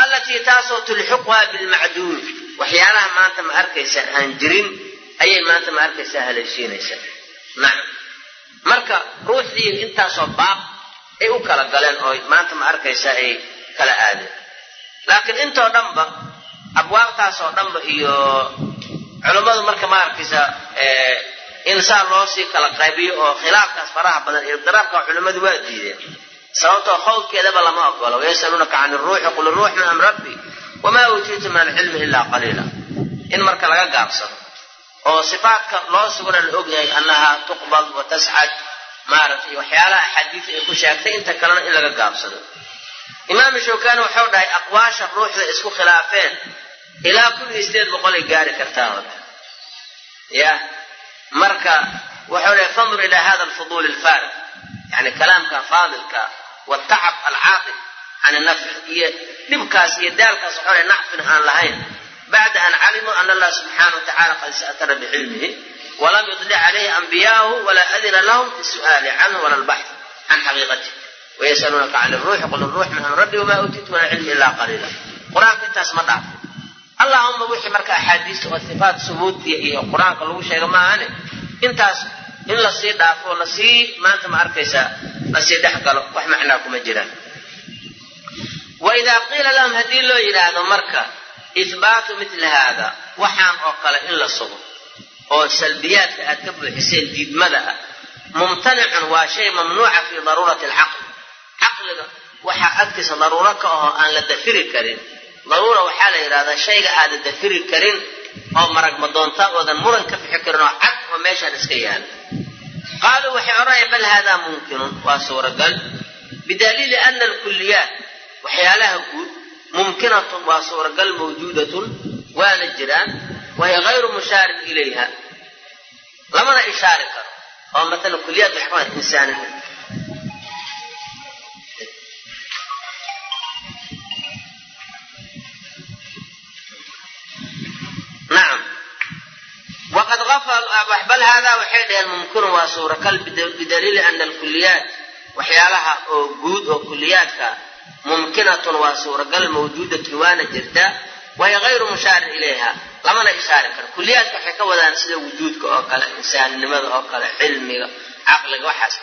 Allatii taasoo tulxiquha bilmacduumi waxyaalaha maanta ma arkaysa aan jirin ayay maanta ma arkaysaa haleeshiinaysa. Nacam marka ruuxdii intaasoo baab ay u kala galeen oo maanta ma arkaysa ay kala aadeen. Laakiin intoo dhanba abwaabtaasoo dhanba iyo culummadu marka ma arkaysa in saa loo sii kala qaybiyo oo khilaafkaas faraha badan iyo daraabka culimmadu waa diideen. Sababtoo khawdkeedaba lama ogolo wayasaluunaka can iruuxi qul iruux min amri rabbi wamaa uutiitu min alcilmi ilaa qaliila. In marka laga gaabsado oo sifaadka loo sugana la ogyahay annaha tuqbad wa tascad maaragtay waxyaalaha axaadiis ay ku sheegtay inta kalena in laga gaabsado. Imaam shawkani wuxuu dhahay aqwaasha ruuxda isku khilaafeen ilaa kun iyo sideed boqolay gaari kartaa hore ya marka wuxuu dhahay fandur ilaa hada alfuduul alfaarid. Yani kalaamka faadilka watacab alcaaqib can nafci iyo dhibkaas iyo daalkaas wuxuu dhahay nacfin aan lahayn bacda an calimuu ana allah subxaana watacala qad sa'tara bicilmihi walam yudlic calayhi anbiyaahu walaa adina lahum fi su'aali canhu wala albaxth can xaqiiqatih wayasaluunaka can iruuxi qul iruux min rabbi wamaa uutiitu min alcilmi ilaa qaliila qur'aanka intaas ma dhaafo allahuma wixii marka axaadiista oo subuutiya iyo qur'aanka lagu sheega maahane intaas in la sii dhaafo la sii maanta ma arkaysaa la sii dhex wax macnaa kuma jiraan waidaa qiila lahum haddii loo yidhaahdo marka ihbaatu mili haada waxaan oo kale in la sugo oo salbiyaadka aad ka buuxiseen diidmada ah. Mumtanicun waa shay mamnuuca fii daruurati alcaqli. Caqliga waxaa agtiisa daruuro ka ahoo aan la dafiri karin. Daruura waxaa la yidhahdaa shayga aadan dafiri karin oo maragma doonta oodan muran ka bixi karin oo cad oo meeshaan iska yaalla qaaluu waxay odhanayaan bal haadaa mumkinun waa suuragal. Bidaliili ana alkuliyaat waxyaalaha guud mumkinatun waa suuragal mawjuudatun waana jiraan wahiya hayru mushaarin ilayha. Lamana ishaari karo oo maala kuliyaat wada insaanina nacam waqad bal haadaa waxay dhaheen mumkinun waa suuragal bidaliili ana alkuliyaat waxyaalaha oo guud oo kuliyaadka mumkinatun waa suuragal mawjuudatun waana jirtaa wahiya hayru mushaarin ilayha lamana ishaari karo kuliyaadka waxay ka wadaan sida wujuudka oo kale insaaninimada oo kale cilmiga caqliga waxaas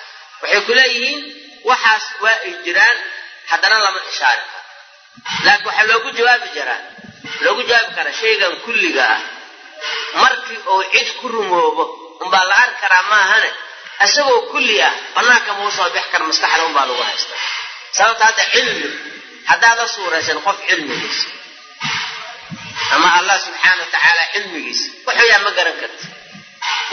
waxay ku leeyihiin waxaas waa ay jiraan haddana lama ishaari karo laakiin waxaa loogu jawaabi jiraa loogu jawaabi karaa shaygan kulliga ah markii uu cid ku rumoobo unbaa la arki karaa maahane isagoo kulli ah banaanka mau soo bix kara maskaxda unbaa lagu haysta sababta hadda cilmi haddaada suuraysan qof cilmigiisa ama allah subxaana wa tacaala cilmigiisa wuxuu yaa ma garan karti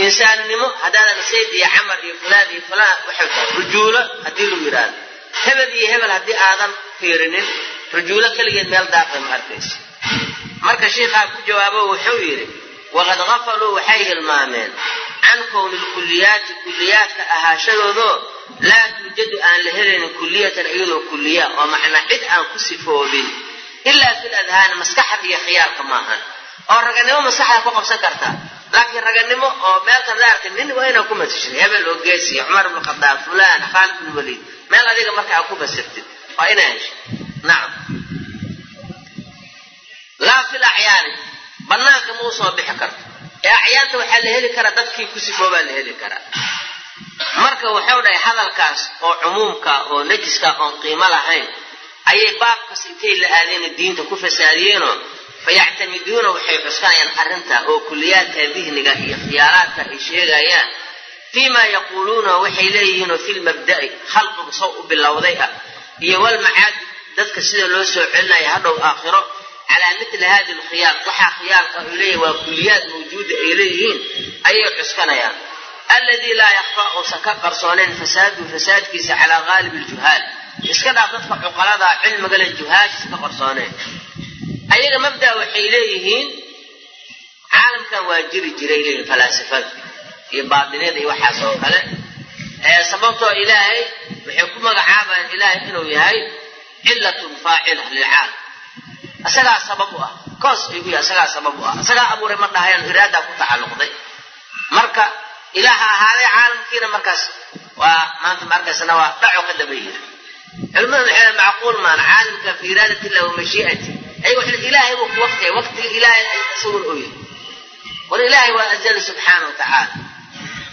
insaannimo haddaadan sayd iyo camar iyo fulaan iyo fulaan waxay tahay rujuulo haddii lagu yidhaahdo hebel iyo hebel haddii aadan fiirinin rujuulo keligeed meel daaqay ma arkaysa marka shiikhaa ku jawaabo wuxuu yidhi waqad gafaluu waxay hilmaameen can kowni lkuliyaati kuliyaadka ahaashadoodoo laa tuujadu aan la helaynin kuliyatan iyadoo kuliya oo macnaa cid aan ku sifoobin. Ilaa fil adhaani maskaxda iyo khiyaalka maahan oo raganimo maskaxda ku qabsan kartaa laakiin raganimo oo meel kadaarta nin waa inaa ku masishay hebel oo geesiya cumar ibnu khadaab fulaan khaalid bin waliid. Meel adiga marka aad ku basirtid waa inaa heshay nacam laa fil acyaani banaanka ma soo bixi karto ee acyaanta waxaa la heli karaa dadkii ku sifoobaa la heli karaa. Marka wuxuu dhahay hadalkaas oo cumuumka oo najiska oon qiimo lahayn ayay baabkas intay la aadeen diinta ku fasaadiyeenoo fayactamiduuna waxay cuskanayaan arrinta oo kuliyaadka dihniga iyo khiyaalaadka ay sheegayaan. Fii yaquuluuna waxay leeyihiinoo filmabda'i khalqigu soo u bilowday ah iyo walmacaadi dadka sida loo soo celinaya hadhow aakhiro calaa mitli hadi lkhiyaal waxaa khiyaalka ay leeyihiin waa kuliyaad mawjuuda ay leeyihiin ayay cuskanayaan alladii laa yakfa uusan ka qarsoonayn fasaadu fasaadkiisa calaa haalib aljuhaal iska dhaaf dadka cuqalada cilmiga le juhaashiis ka qarsooneen ayaga mabda waxay leeyihiin caalamkan waa jiri jiray leeyihiin falaasifada iyo baadiniyada iyo waxaas oo kale sababtoo ilaahay waxay ku magacaabayaan ilaahay inuu yahay cilatun faacila lilcaalam isagaa sabab u ah. Koos aygu yahay sabab u ah. Isagaa abuuray ma dhahayaan iraadaa ku tacalluqday. Marka ilaaha ahaaday caalamkiina markaas waa maanta ma arkaysana waa dhaco ka daba yiri culimadu waxay macquul maan caalimka fi iraadati illah wa mashii'ati. Ay ilaahay buu ku waqtiga waqtiga ilaahay isagun u yahay war ilaahay waa azali subxaana wa tacaala.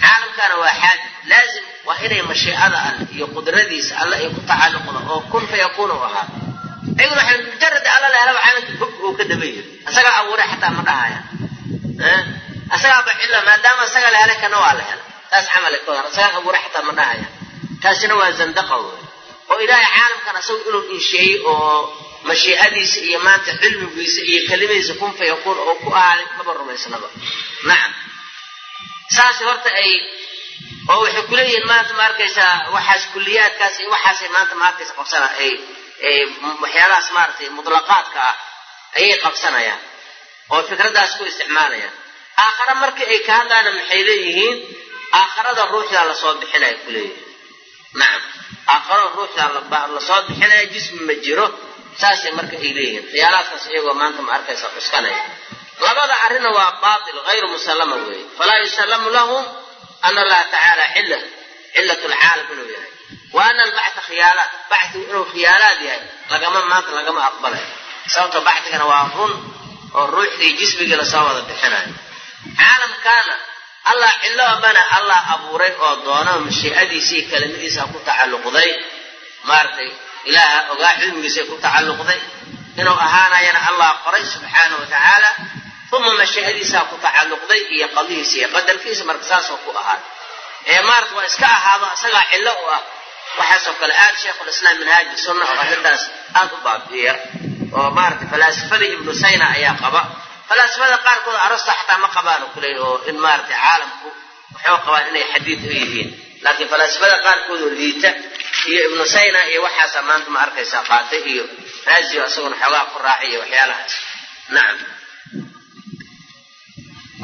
Caalamkana waa xaadid laazim waa inay mashiicada alle iyo qudradiisa alle ay ku tacalluqdo oo kun fa yakuun u ahaa ayaguna waxay mujarada alla la helaba caalamka bog uu ka daba yiri. Isagaa abuuray xataa ma dhahaya. Isagaa bacilla maadaama isaga la helay kana waa la helay. Taas camale ka hor isagaa abuuray xataa ma dhahaya. Taasina waa zandaqa wey oo ilaahay caalamkan isagu inuu insheeyey oo mashiicadiisa iyo maanta cilmigiisa iyo kelimadiisa kun fa oo ku ahaaday maba rumaysnaba nacam. Saas horta ay oo waxay kuleeyihiin maanta ma arkaysaa waxaas kuliyaadkaas iyo waxaasay maanta ma qabsana ay waxyaalahaas maaragtay mutlaqaadka ah ayay qabsanayaan oo fikraddaas ku isticmaalayaan. Aakhare markii ay ka hadlaana maxay leeyihiin? Aakharada ruuxdaa la soo bixinaya ku leeyihiin. Nacam aakharo ruuxdaa la soo bixinaya jismi ma jiro saasay marka ay leeyihiin. Khiyaalaadkaas iyagoo maanta ma arkaysa cuskanaya labada arrinna waa baatil hayru musallama weeye. Falaa yusallamu lahum ana allaha tacaala cilla cillat lcaalam inuu yahay wa ana albacta khiyaalaat bacdigu inuu khiyaalaad yahay lagama maanta lagama aqbalayo sababto bacdigana waa run oo ruuxdii jismigii la soo wada bixinayo caalamkaana allah ciloobana allah abuuray oo doono mashiicadiisii kelimadiisa ku tacalluqday. Maaragtay ilaaha ogaa cilmigiisa ku tacalluqday. Inuu ahaanayana allah qoray subxaanahu wa tacaala uma mashiicadiisaa ku tacalluqday iyo qadihiisa iyo qadarkiisa marka saasoo ku ahaaday ee maarata waa iska ahaado isagaa cillo u ah waxaasoo kale aad sheikhulislaam minhaaji sunna oo arrintaas aad u baabi'iya oo maaragtay falaasifadii ibnu sayna ayaa qaba. Falaasifada qaarkood arasta xataa ma qabaanu kuleey oo in maaragtay caalamku waxuu qabaan inay xadiid u yihiin. Laakiin falaasifada qaarkoodoo liita iyo ibnu sayna iyo waxaasaa maanta ma arkaysaa qaatay iyo raazio isaguna xoogaa ku raacay waxyaalahaas nacam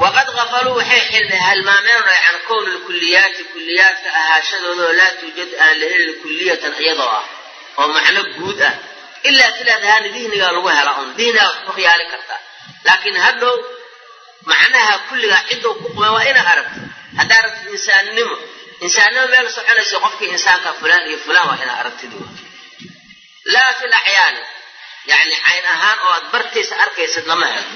waqad kafaluu waxay halmaameen can kowni lkuliyaati kuliyaadka ahaashadooda oo laa tuujad aan la helin kuliyatan iyadoo ah oo macno guud ah ilaa filaadhaani dihnigaa lagu hela un dihnigaa wax ku khiyaali kartaa laakiin hadhow macnaha kulligaa ciddou ku quma waa ina aragto haddaa aragtid insaannimo insaannimo meel soconaysa qofkii insaanka fulaan iyo fulaan waa ina aragtid laa fil acyaani yacni cayn ahaan oo aad bartiisa arkaysid lama helo.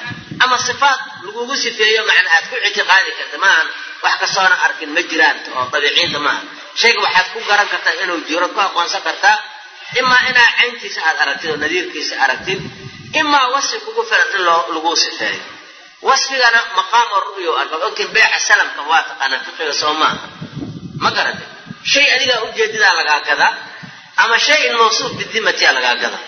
Ama sifaat lagugu sifeeyo macna aad ku ictiqaadi karta maahan wax kastoona arkin ma jiraan oo dabiiciinta maaha shayga waxaad ku garan kartaa inuu jiro ku aqoonsan kartaa imaa inaa cayntiisa aad aragtid oo nadiirkiisa aragtid imaa wasfi kugu filan in laguu sifeeyo. Wasfigana maqaam oo ru'yo arka ogtiin beeca salamka waa taqaanaa fiqiga soo ma garatay shay adigaa ujeedidaa lagaa gadaa ama shay in mawsuuf bidimatiya lagaa gadaa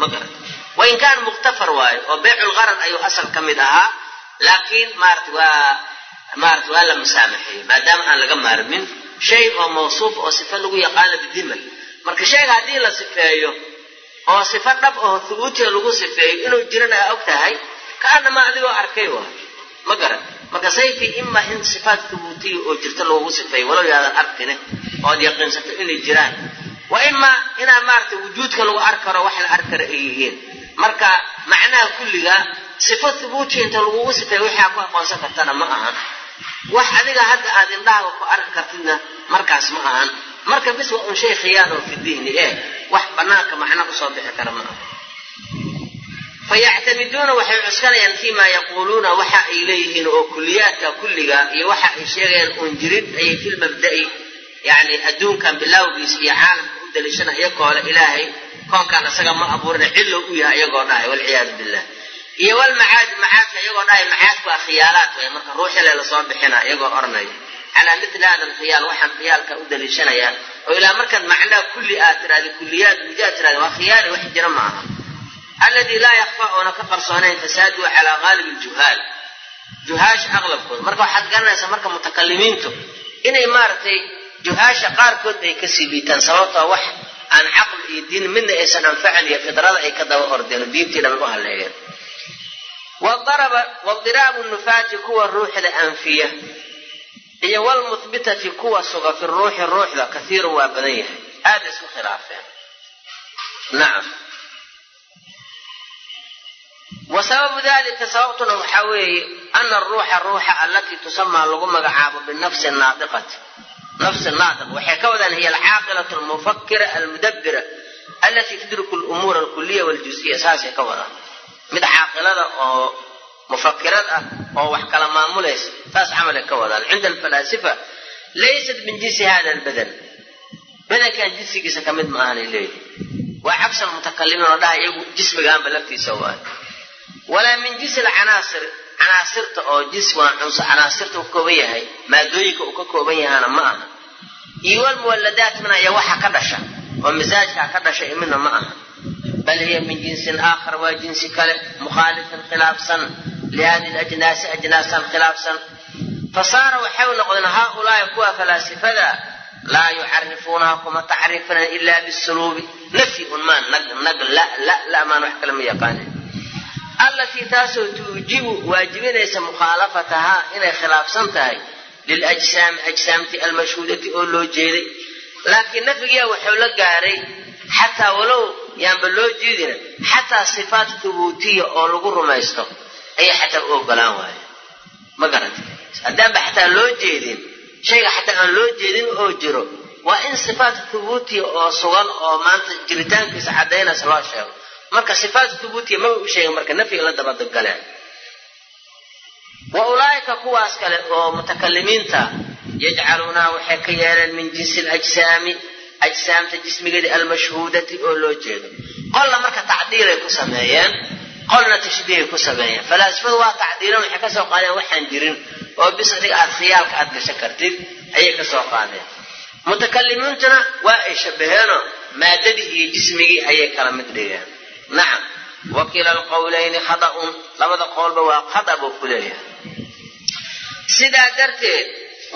ma garatay wain kaan muktafar waayo oo beyculqaran ayuu asal ka mid ahaa laakiin maarata waa maarata waa la musaamaxeeyey maadaama aan laga maarmin shay oo mawsuuf oo sifa lagu yaqaano bidimal marka shayga haddii la sifeeyo oo sifo dhab oo thubuutiga lagu sifeeyo inuu jirana aa og tahay kaanama adigoo arkay waa ma garan. Marka sayfi ima in sifaat thubuutiya oo jirta loogu sifeeyo walow yaadan arkine ood yaqiinsato inay jiraan wa imaa inaa maaragtay wujuudka lagu arki karo wax la arki karo ay yihiin. Marka macnaha kulliga sifo thubuutiya inta lagugu sifeeyo waxaa ku aqoonsan kartana ma ahan. Wax adiga hadda aad indhahaaga ku arki kartidna markaas ma ahan. Marka bis waa un shay khiyaar oo fi dihni eh wax banaanka macna u soo bixi kara ma aha fayactamiduuna waxay cuskanayaan fimaa yaquuluuna waxa ay leeyihiin oo kuliyaadka kulliga iyo waxa ay sheegayaan uun ayay filmabda'i yani adduunkan bilaawgiisa iyo caalamka daliishana iyagoo le ilaahay koonkan isaga ma abuurina cillow u yahay iyagoo dhahay walciyaadu billah. Iyo walmacaad macaadka iyagoo dhahay macaadku waa khiyaalaad way marka ruuxile la soo bixina iyagoo oranaya calaa mitli hada alkhiyaal waxaan khiyaalka u daliishanayaan oo ilaa markaad macnaa kulli aad tirahdid kulliyaad mujaad tirahdid waa khiyaali wax jira ma aha. Alladii laa yakfa oona ka qarsoonayn fasaaduhu calaa gaalib ljuhaal juhaasha aqlabkooda marka waxaad garanaysaa marka mutakalimiintu inay maaragtay juhaasha qaarkood ay ka sii liitaan sababtoo wax aan caqli iyo diin midna aysan anfacin iyo fidrada ay ka daba ordeen oo diintii dhan u halleeyeen. Wadiraabu nufaati kuwa ruuxda anfiya iyo wlmuhbitati kuwa suga fi ruuxi ruuxda kaiirun waa badan yahay. Aada isku khilaafeen. Nacam wa sababu dalika sababtuna waxaa weeye ana aruuxa ruuxa allatii tusamaa lagu magacaabo binafsi naadiqati nafsi naadiq waxay ka wadaan hiya alcaaqilatu almufakira almudabira alatii tudriku lumuura alkuliya waljusiya saasay ka wadaan mid caaqilada oo mufakirad ah oo wax kala maamulaysa taas camalay ka wadaan cinda alfalaasifa laysat min jinsi hada albadan badankan jinsigiisa ka mid ma ahanay leeyihi waa cabsi almutakalimiin oo dhaha iyagu jismigaanba canaasirta oo jins waa cunso canaasirta uu ka kooban yahay maadooyinka uu ka kooban yahana ma aha. Iyo walmuwalladaat mina waxa ka dhasha oo misaajkaa ka dhasha iyo midna ma aha. Bal hiya min jinsin aakhar waa jinsi kale mukhaalifin khilaafsan lihadi lajnaasi ajnaastan khilaafsan. Fasaara waxay noqdeen haaulaai kuwa falaasifada laa yucarifuunaha kuma tacriifinayn ila bisuluubi nafyi un maan nag la la lamaan wax kale ma yaqaanin allatii taasoo tuujibu waajibinaysa mukhaalafatahaa inay khilaafsan tahay liljsaami ajsaamti almashhuudati oo loo jeeday laakiin nafyigiyaa wuxuu la gaaray xataa walow yaanba loo jeedina xataa sifaat thubuutiya oo lagu rumaysto ayaa xataa u ogolaan waaya ma garanta haddaanba xataa loo jeedin shayga xataa aan loo jeedin oo jiro waa in sifaat thubuutiya oo sugan oo maanta jiritaankiisa caddaynaysa loo sheego marka sifaat thubuutiya maba u sheegin marka nafyiga la dabadagaleen wa ulaa'ika kuwaas kale oo mutakalimiinta yajcaluunaha waxay ka yeeleen min jinsi alajsaami ajsaamta jismigeedii almashhuudati oo loo jeedo. Qolna marka tacdiilay ku sameeyeen qolna tashbiihay ku sameeyeen. Falaasifadu waa tacdiilan waxay ka soo qaadeen waxaan jirin oo bis adiga aad khiyaalka aad gashan kartid ayay ka soo qaadeen. Mutakalimiintuna waa ay shabaheenoo maadadii iyo jismigii ayay kala mid dhigeen nacam wa kila alqowlayni khada'un. Labada qowlba waa khada buu ku leeyahay. Sidaa darteed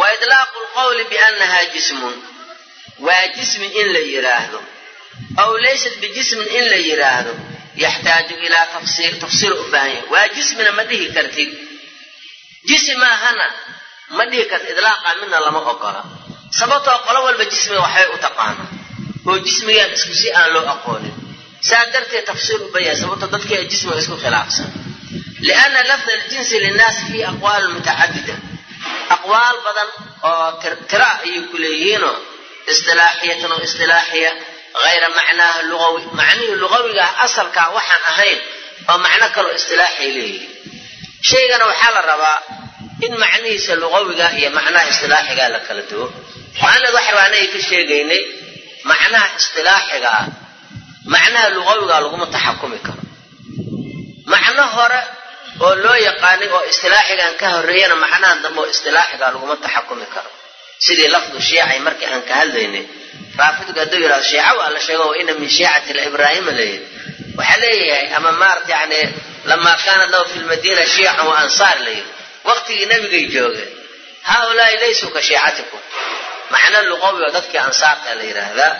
wa idlaaqu lqowli biannahaa jismun. Waa jismi in la yidhaahdo aw laysat bijismin in la yidhaahdo yaxtaaju ilaa tafsiir tafsiir u baahan yahay. Waa jismina ma dhihi kartid. Jismi maahana ma dhihi kartid idlaaqa midna lama ogola. Sababtoo qolo walba jismiga waxbay u taqaana oo jismigaan isku si aan loo aqoonin saa darteed tafsiir u bayahay sababto dadkii jismiga isku khilaafsan. Lianna lafda aljinsi linnaasi fiihi aqwaal mutacadida. Aqwaal badan oo tira ayay ku leeyihiinoo istilaaxiyatan oo istilaaxiya hayra macnaaha lugawi macnihii lugawigaa asalkaa waxaan ahayn oo macno kaloo istilaaxay leeyihiin. Shaygana waxaa la rabaa in macnihiisa lugawiga iyo macnaha istilaaxigaa la kala duwo. Waanad wax raanay ka sheegaynay macnaha istilaaxiga ah macnaha lugawigaa laguma taxakumi karo. Macno hore oo loo yaqaanay oo istilaaxigan ka horreeyana macnaha dambe oo istilaaxigaa laguma taxakumi karo. Sidii lafdu shiicay markii aan ka hadlaynay raafidku hadduu yidhahdo shiica waa la sheego wa ina min shiicati libraahima layidhi waxaa leeyahay ama maarata yani lamaa kaanat lahu fi lmadiina shiican wa ansaar layidhi waqtigii nabigay joogeen haaulaai laysuu ka shiicatikum. Macno luqawi oo dadkii ansaarta la yidhaahdaa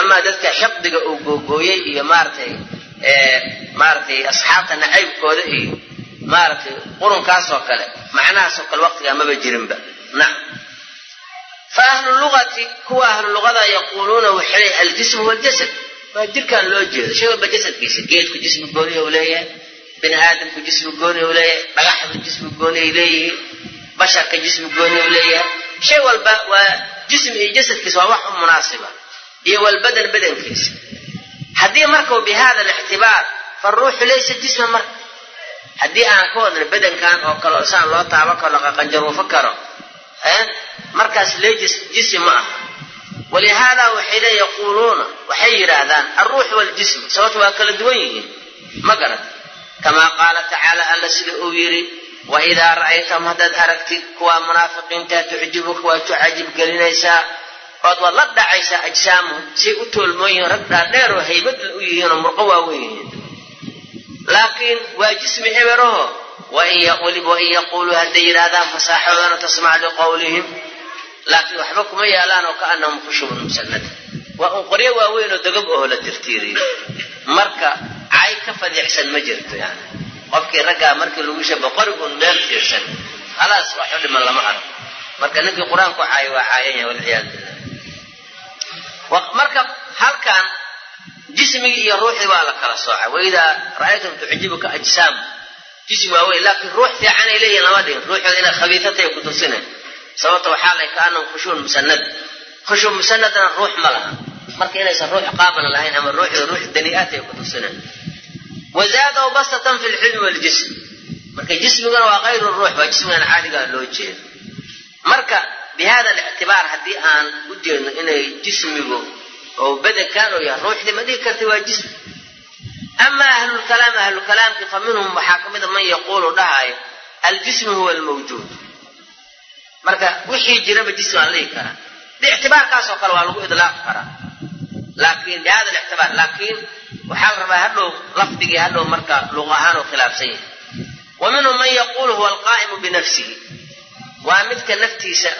amaa dadka xifdiga uu googooyey iyo maaratay maaratay asxaabta nacaybkooda iyo maaratay qurunkaasoo kale macnahaasoo kale waqtigaa maba jirinba. Nacam fa ahlu lugati kuwa ahlu luqada yaquuluuna waxay aljismu waljasad. Waa jirkaan loo jeedo. Shay walba jasadkiisa geedku jismi gooniya u leeyahay bini aadamku jismi gooniya u leeyahay dhagaxdu jismi gooniyay leeyihiin basharka jismi gooniya u leeyahay. Shay walba waa jismi iyo jasadkiisa waa wax u munaasiba iyo walbadan badankiisa. Haddii markau bi hada alictibaar faruuxu laysa jisma marka haddii aan ka wadna badankan oo kale saan loo taaban karo laqaqanjaruufo karo markaas leejis jism ma aha. Walihaada waxay yaquuluuna waxay yidhaahdaan alruux waljism sababto waa kala duwan yihiin. Ma garat kamaa qaala tacaala alla sida uu yidhi waidaa ra'aytahum haddaad aragtid kuwaa munaafiqiinta tucjibuka waa tucajib gelinaysaa ood waad la dhacaysaa ajsaamuhum say u toolmoon yihiin rag dhaadheer oo haybadla u yihiin oo murqo waaweyn. Yihiin laakiin waa jismi eberaho waliba wain yaquuluu hadday yidhaahdaan fasaaxoodana tasmac liqowlihim laakiin waxba kuma yaalaan oo kaanahum khushubun musanada waa un waaweyn oo dogab oo la tirtiiriyo. Marka cay ka fadiixsan ma jirto yani qofkii raggaa markii lagu shaba qorigun meel tiirsan khalaas wax u dhiman lama arko. Marka ninkii qur'aanku caayo waa caayan yahay walciyaadu billah marka halkan jismigii iyo ruuxdii waa la kala soocay waidaa ra'aytum tucjibuka ajsaam. Jism waa weyn laakiin ruux fiicanay leeyihiin lama dhigin ruuxooda inay khabiifatay ku tusinayn sababta waxaa lay kaanahum khushuun musanad khushuun musanadna ruux ma laha. Marka inaysan ruux qaabana lahayn ama ruuxda ruux danii'aatay ku tusinayn wazaadaw bastatan fi lxilmi waljism marka jismiguna waa kayru ruux waa jismigan caadigaa loo jeedo. Marka bi hada alictibaar haddii aan u jeedno inay jismigu oo badankan oo yahay ruuxdii ma dhihi karta waa jismi ama ahlulkalaam ahlukalaamki fa minhum waxaa ka mida man yaquulu dhahaayo aljismu huwa almawjuud marka wixii jiraba jismi aan dhihi karaa biictibaarkaasoo kale waa lagu idlaaqi karaa laakiin bi hada alictibaar laakiin waxaa la rabaa hadhow lafdigii hadhow marka luq ahaan oo khilaafsan yahay wa man yaquulu huwa alqaa'imu binafsihi waa midka naftiisa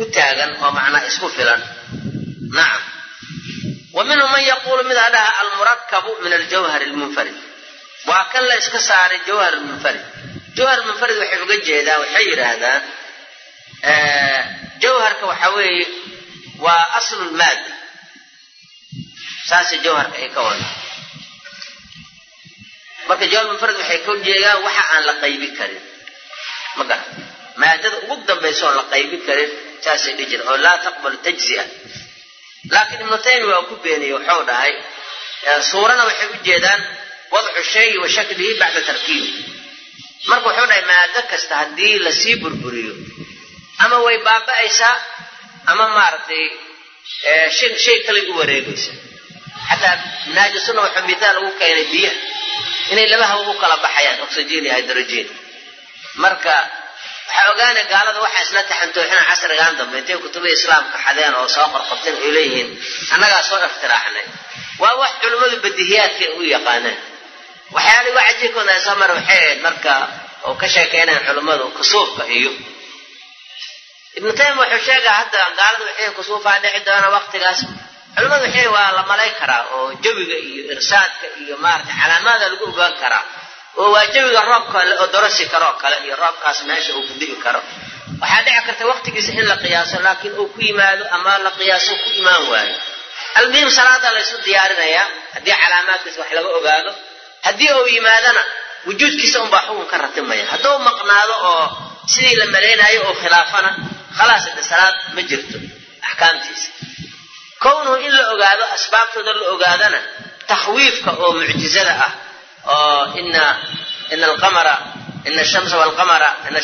u taagan oo macnaa isku filan. Nacam wa minhum man yaquulu midaa dhaha almurakabu min aljawhar lmunfarid waa kan la iska saaray jawhar lmunfarid jawhar munfarid waxay uga jeedaan waxay yidhaahdaan jawharka waxa weeye waa aslu lmaada saasay jawharka ay ka wada. Marka jawhar munfarid waxay ka jeedaan waxa aan la qaybi karin. Ma garat maadada ugu dambaysa oon la qaybi karin saasay dhihi jireen oo laa taqbalu tajzia. Laakiin ibnu taymiya waa ku beeniyey wuxuu dhahay suurana waxay u jeedaan wadcu shayi wa shaklihi bacda tarkiibi marka wuxuu dhahay maado kasta haddii la sii burburiyo ama way baaba'aysaa ama maaragtay shay kale u wareegaysa. Xataa sunna wuxuu mithaal ugu keenay biyaha inay laba hawa u kala baxayaan oxygen iyo hydrogen. Marka waxaa ogaanay gaalada waxaa isla taxantooxina casrigan dambe intay kutubada islaamka xadeen oo soo qorqorteen ay leeyihiin annagaa soo ikhtiraacnay waa wax culimmadu badihiyaadka u yaqaaneen waxyaalii wax cajiibkooda soo mara waxay ahayd marka oo ka sheekeynayan culimmadu kusuufka iyo ibnu taymiya wuxuu sheegaa hadda gaalada waxay kusuufaa dhici doona waqtigaas. Culimmadu waxay waa la malay karaa oo jawiga iyo irsaadka iyo maarata calaamaada lagu ogaan karaa oo waa jawiga roobka oo dorosi karoo kale iyo roobkaas meesha uu ku di'i karo. Waxaa dhici karta waqtigiisa in la qiyaaso laakiin uu ku yimaado ama la qiyaaso ku imaan waayo. Almuhim salaada laysu diyaarinayaa haddii calaamaadkiisa wax laga ogaado haddii uu yimaadona wujuudkiisa unbaa xukun ka ratimaya. Hadduu maqnaado oo sidii la malaynayo oo khilaafana khalaas de salaad ma jirto axkaamtiisa. Kownuhu in la ogaado asbaabtooda la ogaadana takhwiifka oo mucjizada ah oo ina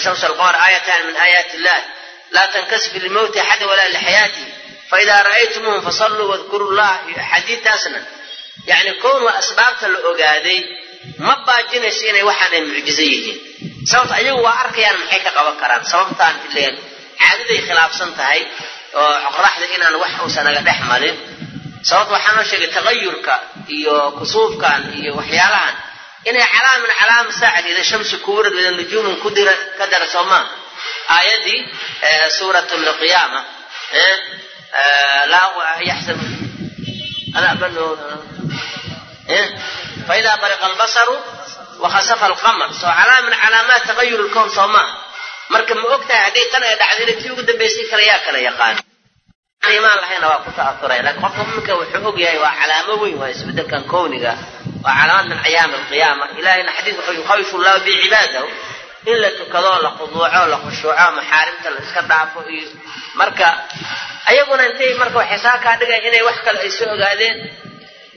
ashamsa walqamara aayatan min aayaati illah laa tankasif limowti axada walaa lixayaatihi faidaa ra'aytumuuhum fasalluu wadkuru llah iyo axaadiidtaasna yacni kownuhu asbaabta la ogaaday ma baajinayso inay waxaanay mucjizo yihiin sababta ayagu waa arkayaan maxay ka qaban karaan sababtaan ileen caadaday khilaafsan tahay oo qoraxda inaan wax uusan naga dhex marin sababta waxaa noo sheegay tagayurka iyo kusuufkan iyo waxyaalahan inay calaama min calaama saacad ida shamsu kuwirad ida nujuumun kudira ka dara soo maa aayadii suurat lqiyaama faidaa bariqa albasaru wakhasafa alqamar. Soo calaama min calaamaat tagayur lkown soo maa marka ma og haddii tan ay dhacdina tii ugu dambaysay kale yaa kala yaqaan imaan lahayna waa ku ta'auraya laakiin qofka muminka wuxuu og yahay waa calaamo weyn waa isbedelkan kowniga waa calaamaad min cayaami alqiyaama ilahayna xadiis wuxuu yukhawifu llahu bicibaadahu in la tukado la khuduuco la khushuuco maxaarimta la iska dhaafo iyo marka ayaguna intay marka waxay saa kaa dhigayan inay wax kale ay soo ogaadeen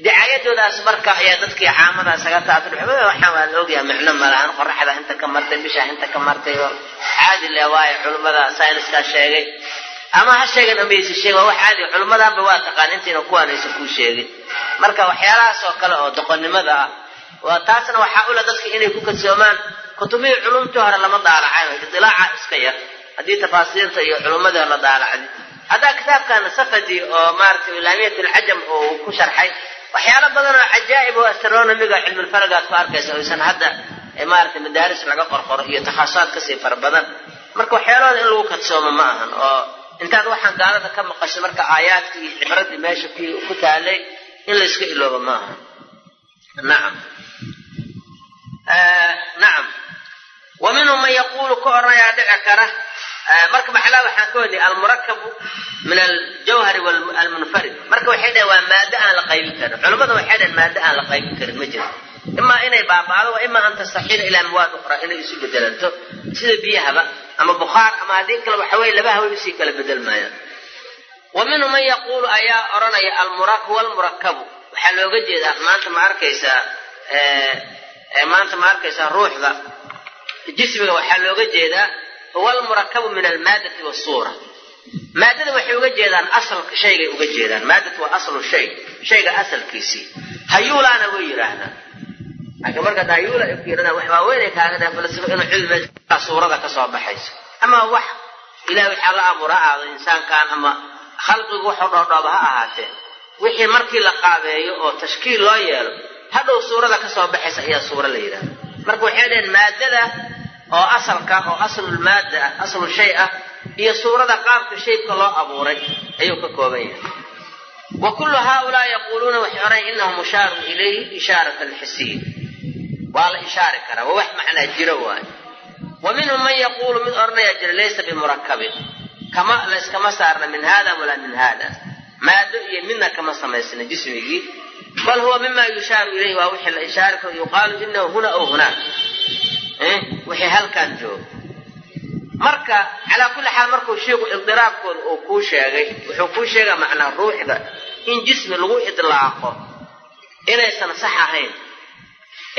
dicaayadoodaas marka ayaa dadkii caamada isaga taasur waxaan waa la ogyahay micno malahan qoraxda inta ka martay bisha inta ka martay caadi le waayo culimmada sayniskaa sheegay ama ha sheegan amaysa sheegin waa wax caadi culimmadaanba waa taqaan intayna kuwaan aysan kuu sheegin. Marka waxyaalahaas oo kale oo doqonnimada ah waa taasna waxaa ula dadka inay ku kadsoomaan kutubihii culumtii hore lama daalacayo idilaaca iska yar. Haddii tafaasiirta iyo culummadii hore la daalacday haddaa kitaabkan safadi oo maaragtay ilaamiyat alcajam oo ku sharxay waxyaalo badan oo cajaa'ib oo astronomiga cilmulfaragaad ku arkaysa oysan hadda maaragtay madaaris laga qorqoro iyo takhasusaad ka sii fara badan. Marka waxyaalahooda in lagu kadsoomo ma ahan oo intaad waxaan gaalada ka maqashay marka aayaadkii iyo cibradii meesha ku taalay in layska iloobo ma ahan nacam nacam wa minhum man yaquulu ka oranayaa dhici kara marka maxlaa waxaan ka wadnay almurakabu min aljawhari almunfarid. Marka waxay dhahen waa maado aan la qaybin karin. Culimmada waxay dhahen maado aan la qaybin karin ma jiro imaa inay baaba'do wa imaa an tastaxiila ilaa mawaad ukhra inay isu bedelanto sida biyahaba ama bukhaar ama haddii kale waxa weye laba haway u sii kala bedelmayaan wa minhum man yaquulu ayaa odhanaya huwa almurakabu waxaa looga jeedaa maanta ma arkaysaa maanta ma arkaysaa ruuxda jismiga waxaa looga jeedaa huwa almurakabu min almaadati wasuura maadada waxay uga jeedaan asalka shaygay uga jeedaan. Maadatu waa aslu shay shayga asalkiisii. Hayuulaana way yidhaahdaan laakiin ay ku yidhahdaan wax waaweynay kaaga dhahan falsafo inuu cilmi suurada ka soo baxayso ama wax ilahay waxaa la abuura aado insaankan ama khalqigu waxu dhoodhooba ha ahaatee wixii markii la qaabeeyo oo tashkiil loo yeelo hadhow suurada ka soo baxaysa ayaa suura la yidhahda marka waxay dhaheen maadada oo asalka oo aslulmaada ah aslu shay ah iyo suurada qaabka shaybka loo abuuray ayuu ka kooban yahay. Wa kullu haaulaa yaquuluuna waxay odhanaya inahu mushaarun ilayhi ishaaratan xisiya waa la ishaari karaa waa wax macnaa jiro waayo wa man yaquulu mid odhanaya jira laysa bimurakabin. Kama layskama saarna min hada walaa min hada maado iyo midna kama samaysna jismigii. Bal huwa mima yushaaru ilayhi waa wixii la ishaari karo yuqaalu inahu huna aw hunaak wixii halkan jooga marka calaa kulli xaal markuu shiiku idiraabkooda uu kuu sheegay wuxuu kuu sheegaa macnaa ruuxda in jismi lagu idlaaqo inaysan sax ahayn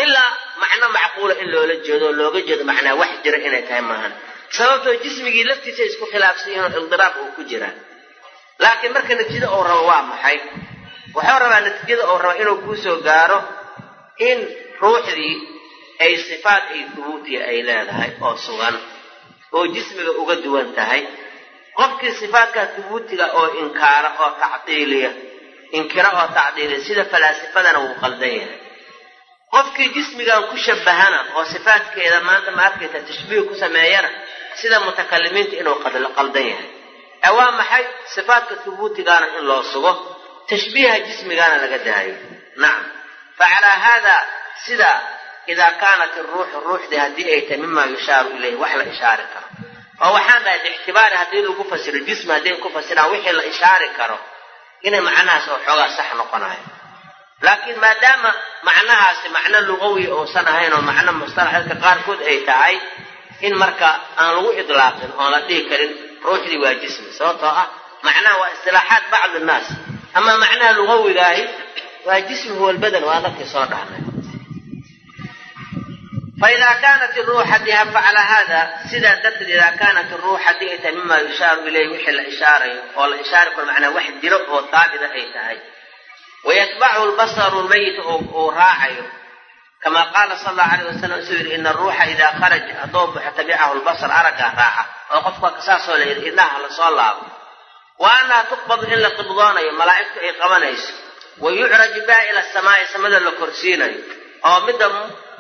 ilaa macno macquula in loola jeedo oo looga jeedo macnaa wax jira inay tahay maahan. Sababtoo jismigii laftiisa isku khilaafsan yihiin idiraab uu ku jiraa laakiin marka natiijada uu rabo waa maxay? Wuxuu rabaa natiijada uu raba inuu kuu soo gaaro in ruuxdii ay sifaat ay hubuutiya ay leedahay oo sugan oo jismiga uga duwan tahay. Qofkii sifaatkaa hubuutiga oo inkaara oo tacdiiliya inkira oo tacdiiliya sida falaasifadana wuu qaldan yahay qofkii jismigan ku shabahana oo sifaatkeeda maanta ma arkaysa tashbiih ku sameeyana sida mutakalimiinta inuu qaldan yahay. Ee waa maxay sifaatka hubuutigaana in loo sugo? Tashbiiha jismigaana laga daayo. Nacam fa calaa haada sida idaa kaanat iruuxu ruuxdii haddii ay tahay mima yushaaru ilayhi wax la ishaari karo. Oo waxaan dhahay biictibaari haddii lagu fasiro jismi hadday ku fasiraan wixii la ishaari karo inay macnahaas oo xoogaa sax noqonayo laakiin maadaama macnahaasi macno lugawi uusan ahayn oo macno mustalaxeedka qaarkood ay tahay in marka aan lagu idlaaqin oon la dhihi karin ruuxdii waa jismi sababtoo ah macnaha waa istilaaxaat bacdi nnaas. Ama macnaha lugawigaahi waa jismi huwa lbadan waa dadkii soo dhahnay faidaa kaanat iruux haddii haba calaa haada sidaa darteed idaa kaanat iruux haddii ay tahay mima yushaaru ilayhi wixii la ishaarayo oo la ishaari karo macnaa wax jiro oo daabita ay tahay wayatbachu lbasaru lmayit uu raacayo kama qaala sal allahu alayh wasalam suu yidhi ina aruuxa idaa kharaj haddoo buxo tabicahu lbasar araggaa raaca oo qofka saasoo la yidhi idnaha la soo laabo wa annaha tuqbadu in la qibdoonayo malaa'igtu ay qabanayso wa yucraju biha ila samaa'i samada la korsiinayo oo midda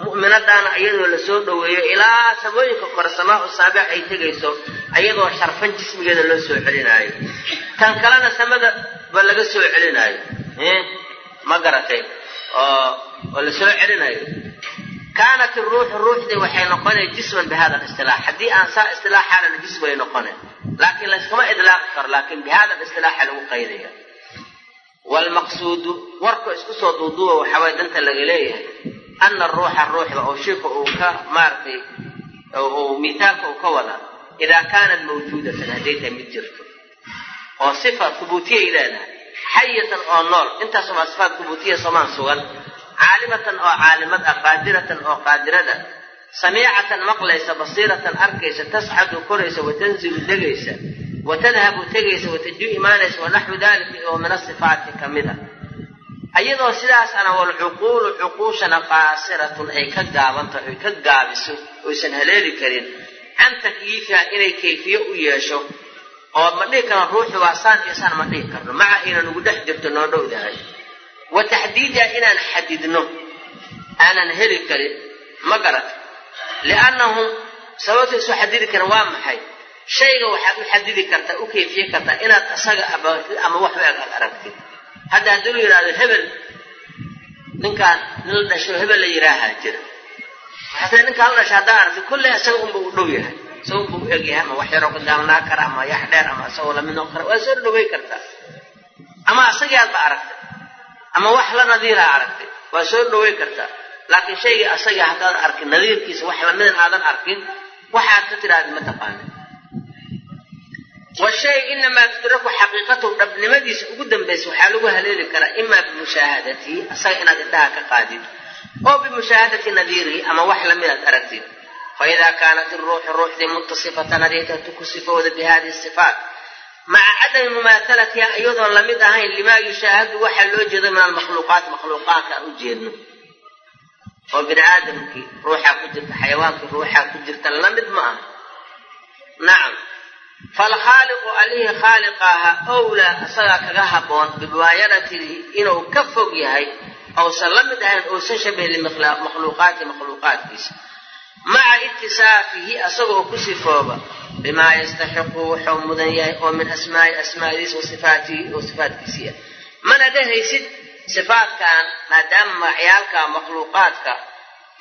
mu'minadaana iyadoo la soo dhoweeyo ilaa samooyinka kore samaa u saabic ay tegayso ayadoo sharfan jismigeeda loo soo celinaayo ba laga soo celinaayo ma garatay? Oo la soo celinayo kaanat iruuxu ruuxdii waxay noqonay jisman bi hada listilaax haddii aan saa istilaaxaanana jism ay noqonay laakiin layskama idlaaqi karo laakiin bi hada listilaaxa lagu qaydaya. Waalmaqsuudu warka isku soo duuduuba waxaway danta laga leeyahay. Ana ruuxa ruuxda oo shika uu ka maaratay uu miitaalka uu ka wada idaa kaanat mawjuudatan hadday tahay mid jirto oo sifa hubuutiyay leedahay. Xayatan oo nool. Intaas waa sifaat hubuutiya somaan sugan. Caalimatan oo caalimad ah qaadiratan oo qaadirada. Samiicatan maqlaysa basiiratan arkaysa tasxadu koraysa watanzilu degaysa watadhabu tegaysa watajuu imaanaysa wanaxwu dalika oo min asifaati ka mid a. Ayadoo sidaasana walcuquulu cuquushana qaasiratun ay ka gaabantaho ay ka gaabiso oysan haleeli karin. Can takyiifiha inay kayfiye u yeesho oo ma dhihi karno ruuxu waa saan iyo saan ma dhihi karno. Maca ayna nugu dhex jirto noo dhowdahay wa taxdiidiha inaan xadidno aanan heli karin ma garat. Liannahum sababta isu xadidi karin waa maxay? Shayga waxaad u xadidi kartaa u kayfiye kartaa inaad isaga abaartid ama wax weeg aad aragtid. Hadda haddii lu yidhahdo hebel ninkaan nin la dhasho hebel la yidhaahaa jira. Waxaase ninkaan la dhasho haddaa aragtid kulley isaga unba u dhow yahay isaga unba u egyahay ama wax yaroo gadaamnaa kara ama yax dheer ama isagoo la mid noqon kara waa soo dhaway kartaa. Ama isagiaadba aragtay ama wax la nadiiraa aragtay waa soo dhaway kartaa. Laakiin shaygii asaga haddaadan arkin nadiirkiisa wax lamidan aadan arkin waxaad ka tidhaahda ma taqaana washay inamaa tudraku xaqiiqatahu dhabnimadiisa ugu dambaysa waxaa lagu haleeli karaa imaa bimushaahadatihi asaga inaad indhaha ka qaadid oo bimushaahadati nadiirihi ama wax lamidaad aragtid faidaa kaanat iruuxu ruuxdii mutasifatan hadeetatu ku sifowda bi hadihi sifaat maca cadami mumaahalatiha iyadoon la mid ahayn limaa yushaahadu waxaa loo jeedo min almakhluuqaat makhluuqaadka aan u jeedno oo bini aadamkii ruuxaa ku jirta xayawaankii ruuxaa ku jirta la mid ma aha nacam falkhaaliqu allihii khaaliqaaha owlaa isagaa kaga habboon bimuwaayanatihi inuu ka fog yahay ousan la ahayn ousan makhluuqaadkiisa maca itisaafihi asagoo ku sifooba bimaa yastaxiqu wuxuu mudan yahay oo min asmaai asmaadiisa wa sifaatihi oo sifaatkiisiiya mana dhehaysid sifaadkan maadaama magacyaalka makhluuqaadka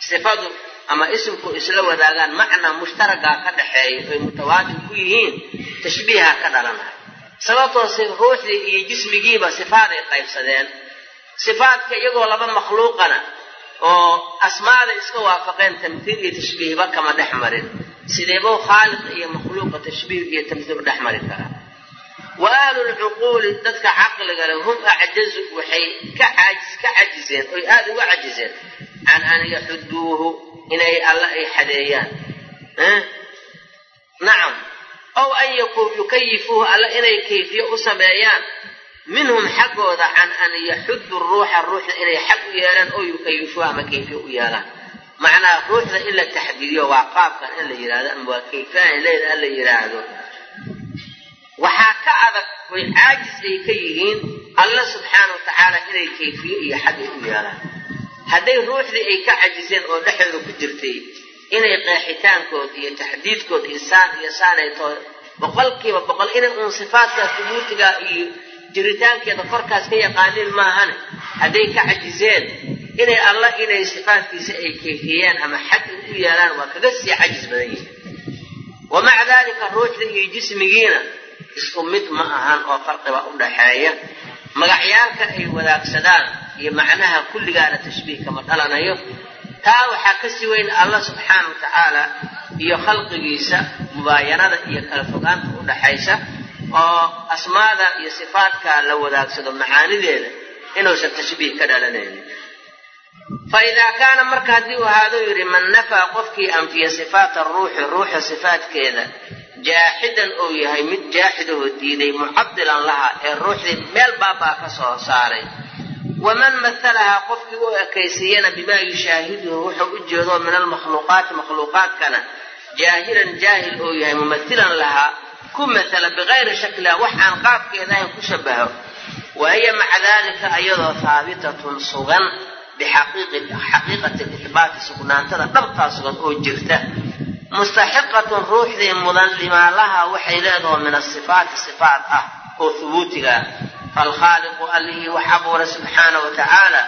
sifadu ama isimku isla wadaagaan macna mushtaragaa ka dhaxeeya oy mutawaatir ku yihiin tashbiiha ka dhalanaya sababtoose ruuxdii iyo jismigiiba sifaaday qaybsadeen sifaadka iyagoo laba makhluuqana oo asmaada iska waafaqeen tamhiil iyo tashbiihba kama dhex marin. Sideebou khaaliqa iyo makhluuqa tashbiih iyo tamhiil dhex mari karaa? Wa ahlulcuquuli dadka caqliga leh hum acjazu waxay ka cajizeen oy aada uga cajizeen. Can an yaxuduuhu inay alla ay xadeeyaan. Nacam ow an yukayifuuhu alla inay kayfiye u sameeyaan minhum xaggooda can an yaxudu ruuxa ruuxda inay xag u yeelaan oo yukayifuuhu ama kayfiye u yeelaan. Macnaha ruuxda in la taxdiidiyo waa qaabkan in la yidhahdo ama waa kayfaan leeda in la yidhaahdo waxaa ka adag way caajis ay ka yihiin alla subxaana wa tacaala inay kayfiye iyo xag ay u yeelaan. Hadday ruuxdii ay ka cajiseen oo dhexdooda ku jirtay inay qeexitaankood iyo taxdiidkood iyo saan iyo saanay tahay boqolkiiba boqol inay uun sifaadkaa subuutiga iyo jiritaankeeda korkaas ka yaqaaniin maahane. Hadday ka cajiseen inay alla inay sifaadkiisa ay kayfiyeen ama xad u yeelaan waa kaga sii cajis badan yihiin wa maca daalika ruuxda iyo jismigiina isku mid ma ahan oo farqiba u dhaxeeya. Magacyaalka ay wadaagsadaan iyo macnaha kulligaana tashbiih kama dhalanayo. Taa waxaa ka si weyn allah subxaana wa tacaala iyo khalqigiisa mubaayanada iyo kala fogaanta u dhaxaysa oo asmaada iyo sifaadka la wadaagsado macaanideeda inuusan tashbiih ka dhalanaynin fa idaa kaana marka haddii uu ahaado yidhi man nafaa qofkii anfiya sifaata ruuxi ruuxa sifaadkeeda jaaxidan uu yahay mid jaaxidahoo diiday mucadilan laha ee ruuxdii meel baabaa ka soo saaray waman matalahaa qofkii u ekaysiiyana bimaa yushaahiduhu wuxuu u jeedo min almakhluuqaati makhluuqaadkana jaahilan jaahil uu yahay mumatilan lahaa ku matala bikayri shakliha wax aan qaabkeeda ahayn ku shabaho wa hiya maca dalika iyadoo haabitatun sugan bixaqiiqati lihbaati sugnaantada dhabtaa sugan oo jirta. Mustaxiqatun ruuxdii mudan limaa laha waxay leedaho min asifaati sifaat ah oo hubuutiga falkhaaliqu allihii wax abuura subxaana wa tacaala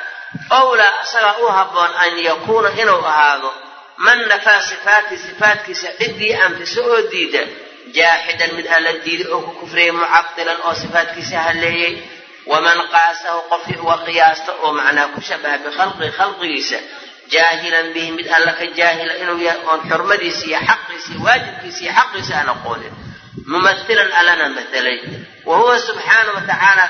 owlaa asagaa u habboon an yakuuna inuu ahaado man nafaa sifaatii sifaatkiisa ciddii anfiso oo diida jaaxidan mid alla diiday oo ku kufriyay mucadilan oo sifaatkiisa halleeyey waman qaasahu qofkii uga qiyaasta oo macnaa ku shabaha bikhalqii khalqigiisa. Jaahilan bihi mid alla ka jaahila inuu yahay oon xurmadiisa iyo xaqiisa iyo waajibkiisa iyo xaqiisa aan aqoonin. Mumatilan allana matalay wa huwa subxaana wa tacaala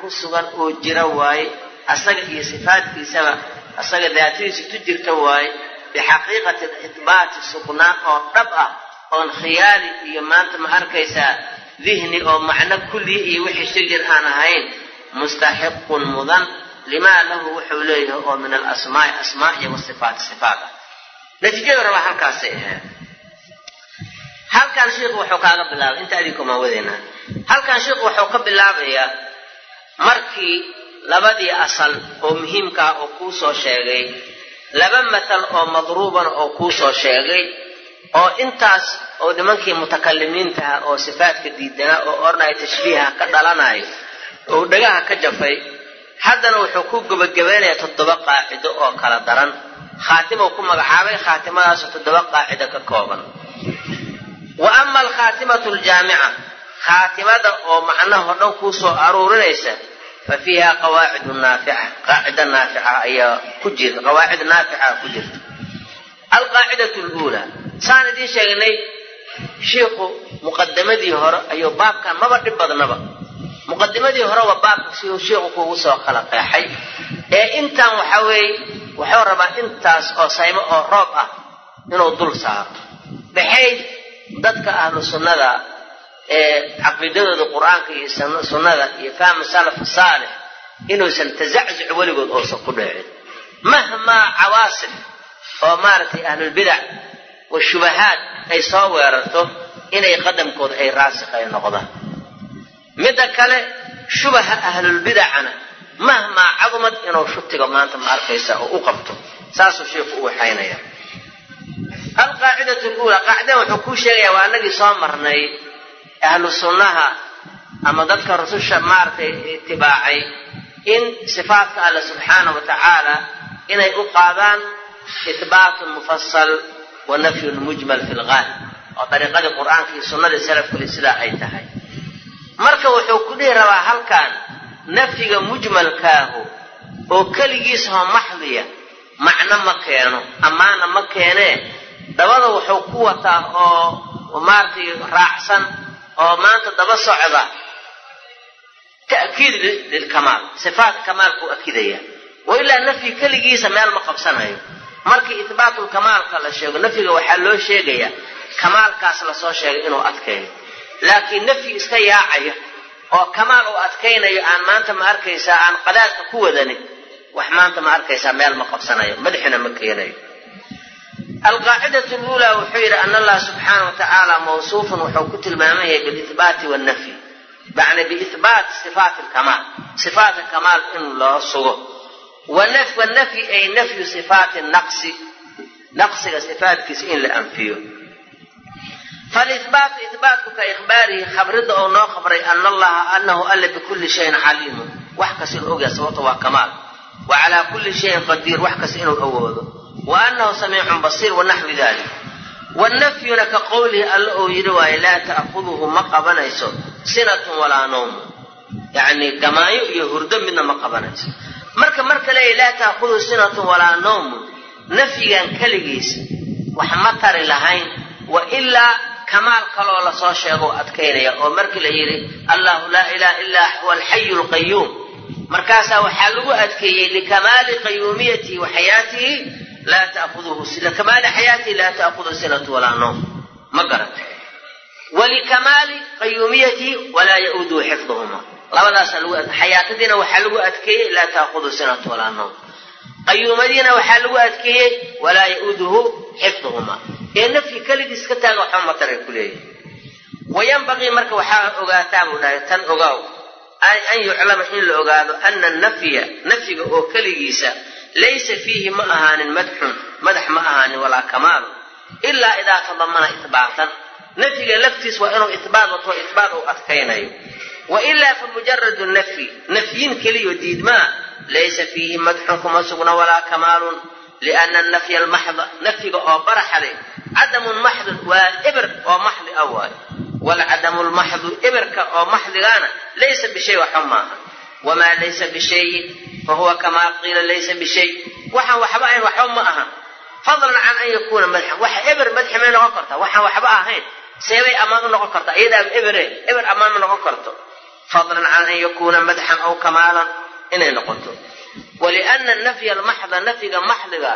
ku sugan oo jira waaye asaga iyo sifaadkiisaba asaga daatadiisa ku jirta waaye bixaqiiqati ihbaati sugnaan oo dhab ah oon khiyaali iyo maanta ma arkaysaa dihni oo macno kulliya iyo wixii shirjir aan ahayn mustaxiqun mudan limaa lahu wuxuu leeyahay oo min alasmaai asmaa iyo wasifaati sifaat. Ah natiijada rabaa halkaasay ahayd. Halkan sheikhu wuxuu kaaga bilaabay inta adinkumaa wadeynaa. Halkan sheikhu wuxuu ka bilaabayaa markii labadii asal oo muhiimkaa oo kuu soo sheegay laba matal oo madruubana oo kuu soo sheegay oo intaas oo nimankii mutakalimiintaha oo sifaadka diidanaa oo ornaya tashbiiha ka dhalanayo oo dhagaha ka jafay haddana wuxuu ku gebagabeynayaa toddoba qaacido oo kala daran. Khaatimou ku magacaabay khaatimadaasoo toddoba qaacido ka kooban. Wa ama alkhaatimatu aljaamica khaatimada oo macnaho dhan kuu aruurinaysa fa fiiha qawaacidu naafica qaacida naafica ayaa ku jirta qawaacid naafica ku jirta alqaacidatu luulaa saan idiin sheegnay shiikhu muqadamadii hore ayuu baabkan maba dhib badnaba. Muqadimadii hore waa baabka siuu shiikhu kuugu soo kala qeexay. Ee intan waxa weeye wuxuu rabaa intaas oo saymo oo roob ah inuu dul saaro. Maxay dadka ahlu sunnada ee caqiidadooda qur'aanka iyo sunnada iyo fahmu salaf saalix inuusan tazaczuc weligood oosan ku dheecin mahmaa cawaasif oo maaragtay ahlulbidac washubahaad ay soo weerarto inay qadamkooda ay raasikh ay noqdaan. Midda kale shubaha ahlulbidacana mahmaa cadumad inuu shutiga maanta ma arkaysa oo u qabto saasuu sheikhu u waxaynaya alqaacidatu luulaa qaacidan wuxuu kuu sheegaya waa anagii soo marnay ahlu sunnaha ama dadka rususha maaragtay itibaacay in sifaatka alle subxaana wa tacaala inay u qaadaan ihbaatun mufasal wa nafyun mujmal fi lgaalib oo dariiqadii qur'aanka iyo sunnadii salafkuli sidaa ay tahay marka wuxuu ku dhihi rabaa halkan nafyiga mujmalkaahu oo keligiisahoo maxdiya macno ma keeno ammaana ma keenee dabada wuxuu ku wataa oo maaragtay raacsan oo maanta daba socda ta'kiid lilkamaal sifaatka kamaalkuu akidaya wa ilaa nafyi keligiisa meel ma qabsanayo markii ihbaatlkamaalka la sheego nafyiga waxaa loo sheegayaa kamaalkaas la soo sheegay inuu adkeeyo laakiin nafyi iska yaacaya oo kamaal uu adkaynayo aan maanta ma arkaysaa aan qadaadka ku wadanin wax maanta ma arkaysaa meel ma qabsanayo madaxina ma keenayo. Alqaacidatu luulaa wuxuu yidhi ana allah subxaana wa tacaala mawsuufun wuxuu ku tilmaaman yahay bilihbaati wannafyi yani biihbaat sifaati lkamaal sifaatka kamaal in loo sugo wanafyi ay nafyu sifaati naqsi naqsiga sifaatkiisa in la anfiyo falihbaatu ihbaatku ka ikhbaarihi khabrida oo noo khabray ana allaha anahu alla bikulli shayin caliimun wax kasta inuu ogyahay sababta waa kamaal wa calaa kulli shayin qadiir wax kasta inuu awoodo wa anahu samiicun basiir wanaxwi dalik wanafyuna ka qowlihi alla uu yidhi waaye laa ta'khuduhu ma qabanayso sinatun walaa nawmu yacni gamaayo iyo hurdo midna ma qabanayso marka marka leeyahy laa ta'khuduhu sinatun walaa nawmun nafyigan keligiis wax ma tari lahayn. Wa ilaa kamaal kaloo la soo sheego adkaynaya oo markii la yidhi allahu laa ilaha illaa huwa alxayu lqayuum markaasaa waxaa lagu adkeeyey likamaali qayuumiyatihi wa xayaatihi laa ta'khuduhu likamaali xayaatihi laa ta'khuduhu sinatu walaa noom ma garata walikamaali qayuumiyatihi walaa yauduhu xifduhuma labadaasa xayaatadiina waxaa lagu adkeeyey laa ta'khuduhu sinatu walaa noom qayuumadiina waxaa lagu adkeeyey walaa yauduhu xifduhuma ee nafyi keligiis ka taaga waxba mataray ku leeyahay. Wayanbaqii marka waxaa ogaataa buu dhahay tan ogaaw. An yuclama in la ogaado ana nafya nafyiga oo keligiisa laysa fiihi ma ahaanin madxun madax ma ahaanin walaa kamaalu ilaa idaa tadamana ihbaatan nafyiga laftiis waa inuu ihbaat wato ihbaat uu adkaynayo wa ilaa fa mujaradu nafyi nafyin keliyo diidmaa laysa fiihi madxun kuma sugna walaa kamaalun liana nafya almaxda nafyiga oo baraxale cadamun maxdun waa ibr oo maxdi ah waayo waalcadamu lmaxdu ibirka oo maxdigaana laysa bishay waxba maaha. Wamaa laysa bishayin fahuwa kamaa qiila laysa bishay waxaan waxba ahayn waxba ma aha fadlan can an yakuuna madxan waxa eber madxi may noqon kartaa waxaan waxba ahayn. Seebay ammaan u noqon kartaa iyadaaba ebere eber ammaan ma noqon karto fadlan can an yakuuna madxan aw kamaalan inay noqoto waliana nafya almaxda nafyiga maxdiga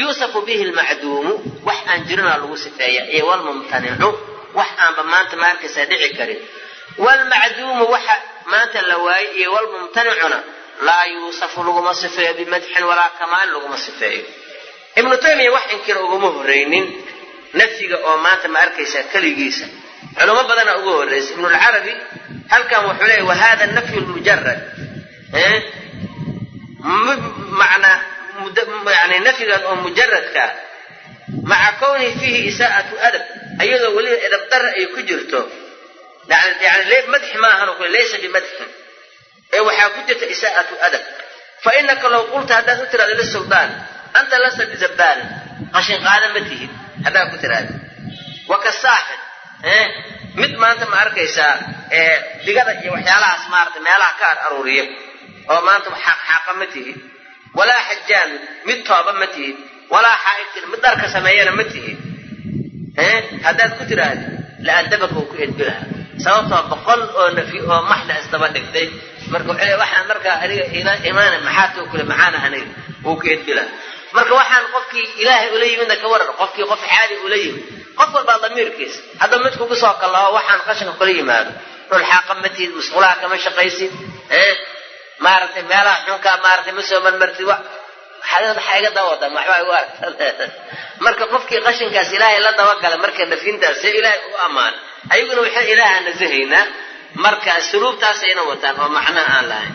yuusafu bihi lmacduumu wax aan jirina lagu sifeeya iyo walmumtanicu wax aanba maanta ma arkaysaa dhici karin waalmacduumu waxa maanta la waayey iyo walmumtanicuna laa yuusafu laguma sifeeyo bimadxin walaa kamaalin laguma sifeeyo ibnu taymiya wax inkira uguma horreynin nafyiga oo maanta ma arkaysaa keligiisa culamo badana uga horreysa ibnulcarabi halkan wuxuu leeyahy wahada nafyu lmujarad macnaa yani nafyigan oo mujaradkaa maca kownihi fiihi isaa'atu adab ayadoo weliba edab ay ku jirto. Yani madxi maahan laysa bimadxin ee waxaa ku jirta isaa'atu adab. Fa inaka low qulta haddaad u tiraado lisultaan anta lasta bizabbaanin qashin qaada ma tihid haddaad ku tiraado wa ka saaxib mid maanta ma arkaysaa digada iyo waxyaalahaas maarata meelaha ka ar aruuriya oo maanta xaaqxaaqa ma tihid. Walaa xajaamin mid tooba ma tihid. Walaa xaaigtin mid dharka sameeyana ma tihid. Haddaad ku tiraahdi laadabaka uu ku edbi sababtoo boqol oo nafi oo maxda isdaba dhigtay. Marka waxaan markaa aniga imaana maxaa kule maxaana aniga wuu ku edbi marka waxaan qofkii ilaahay ula yimidna ka waran qofkii qof caadi ula yimid qof walbaa damiirkiisa hadda mid kugu soo kallaho waxaan qashinka kula yimaado. Dhul xaaqa ma tihid musqulaha kama shaqaysid maaragtay meelaha xunkaa maaragtay ma soo marmartid maxaa iga dawadan waxbaa igu aragta [laughs] marka qofkii qashinkaas ilaahay la dabagala marka nafintaas see ilaahay u ammaan ayaguna waxay ilaaha nasahaynaa marka suluubtaasayna wataan oo macnaha aan lahayn.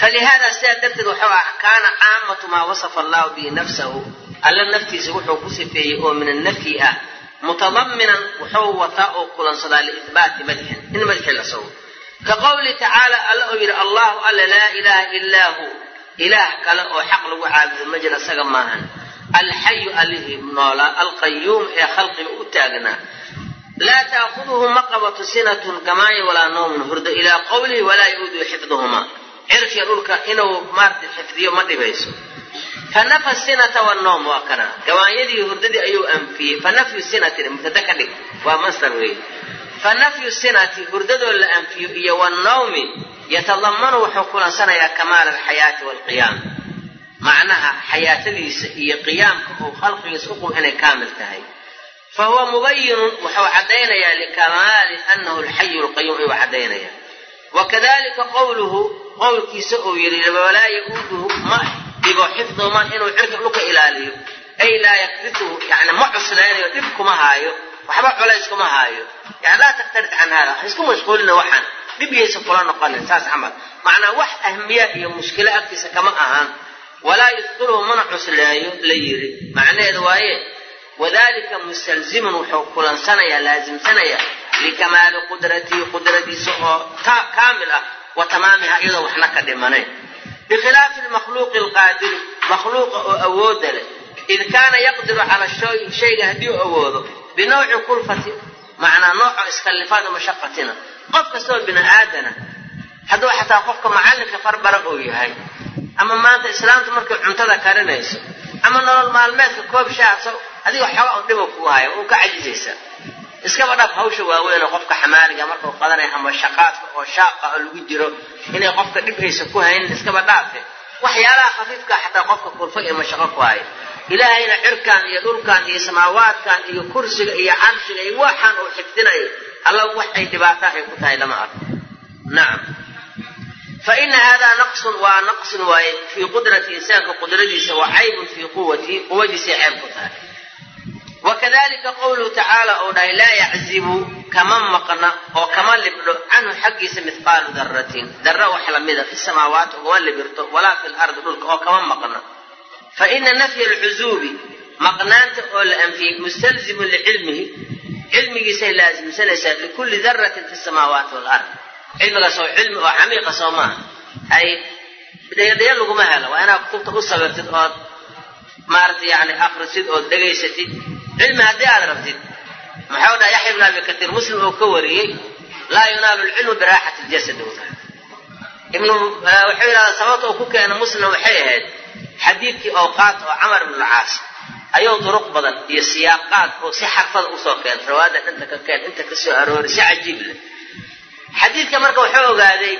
Falihaada sidaa darteed wuxuu ah kaana caamatu maa wasafa allahu bihi nafsahu alla naftiisa wuxuu ku sifeeyey oo min annafyi ah mutadaminan wuxuu wataa oo kulansadaa liihbaati madxin in madxi la sugo ka qowli tacaala alla oo yidhi allahu alla laa ilaaha illaa hu. Ilaah kale oo xaq lagu caabudo ma jira isaga maahan. Alxayu allihii noolaa alqayuum ee khalqiga u taagnaa laa taakhuduhu ma qabato sinatun gamaayo walaa noomun hurdo ilaa qowlihi walaa ya-uduhu cirkiya dhulka inuu maarata xifdiyo ma dhibayso. Fa nafa sinata wannoom waa kana. Gawaanyadii hurdadii ayuu anfiyey. Fa nafyu sinatin mubtada ka dhig. Waa masdar weeye fa nafyu sinati hurdadoo la anfiyo iyo wannawmi yatadamanu wuxuu kulansanayaa kamaala alxayaati waalqiyaam macnaha xayaatadiisa iyo qiyaamka uu khalqigiisa uqub inay kaamil tahay. Fa huwa mubayinun wuxuu caddaynayaa likamaali annahu alxayu alqayuum ayuu caddaynayaa. Wa kadalika qowluhu qowlkiisa uu yidhi walaa ya-uuduhu ma dhibo xifduhuman inuu cirka dhulka ilaaliyo. Ay laa yakfituhu yani ma cuslaynayo dhib kuma haayo waxba culays kuma haayo. Yani laa taktarid can hada ha isku mashquulina waxaan. Dhib kula noqonin. Saas camal macnaa wax ahmiya iyo mushkilo agtiisa kama ahaan walaa yudkiluhu mana cusleeyo la yidhi. Macnaheedu waaye wadalika mustalzimun wuxuu kulansanayaa laasimsanayaa likamaali qudratihi qudradiisa oo kaamil ah wa tamaamiha iyadoo waxna ka dhimanayn bikhilaafi lmakhluuqi alqaadiri makhluuqa oo awooda leh. Id kaana yaqdiru cala shayga haddii u awoodo binawci kulfati macnaa nooco iskalifaad mashaqatina qof kastoo bini aadana hadduu xataa qofka macallinka farbara uu yahay ama maanta islaamta markay cuntada karinayso ama nolol maalmeedka koob shaaso adiga xooga un dhiba ku haya uu ka cajisaysaa iskaba dhaf hawsha waaweyn oo qofka xamaaliga markuu qadanaya ama shaqaadka oo shaaqa oo lagu jiro inay qofka dhib aysa ku haynin iskaba dhaafe. Waxyaalaha khafiifka xataa qofka kurfa iyo mashaqo ku haya ilaahayna cirkan iyo dhulkan iyo samaawaadkan iyo kursiga iyo carshiga iyo waxaan uu xifdinayo alla wax ay dhibaato ay ku tahay lama arko. Nacam fa ina haadaa naqsun waa naqsun waaye fii qudrati insaanka qudradiisa wa caybun fii quwatihi quwadiisay ceyb ku tahay wakadalika qowluhu tacaala uu dhahay laa yaczibu kama maqna oo kama libdho canhu xaggiisa mithqaalu daratin darra wax lamida fi samaawaati ugama libirto walaa fi lardi dhulka oo kama maqna fa ina nafya alcuzuubi maqnaanta oo la anfiyey mustalzimun licilmihi cilmigiisay laasimsanaysaa likulli daratin fi samaawaati walard cilmigaas oo cilmi oo camiiqa soo maaha hay dhayadhaya laguma helo waa inaad kutubta u sabirtid ood maarata yani akrisid ood dhegaysatid cilmi haddii aad rabtid maxau dhaha yaxya ibn abi katiir muslim oo ka wariyey laa yunaalu lcilmu biraaxati ljasad wuxuu yidhahdaa sababta uu ku keena muslim waxay ahayd xadiidkii awqaat oo camar ibn alcaas ayuu duruq badan iyo siyaaqaad oo si xarfada u soo keen rawaada inta ka keen inta ka soo si cajiib leh. Xadiidka marka wuxuu ogaaday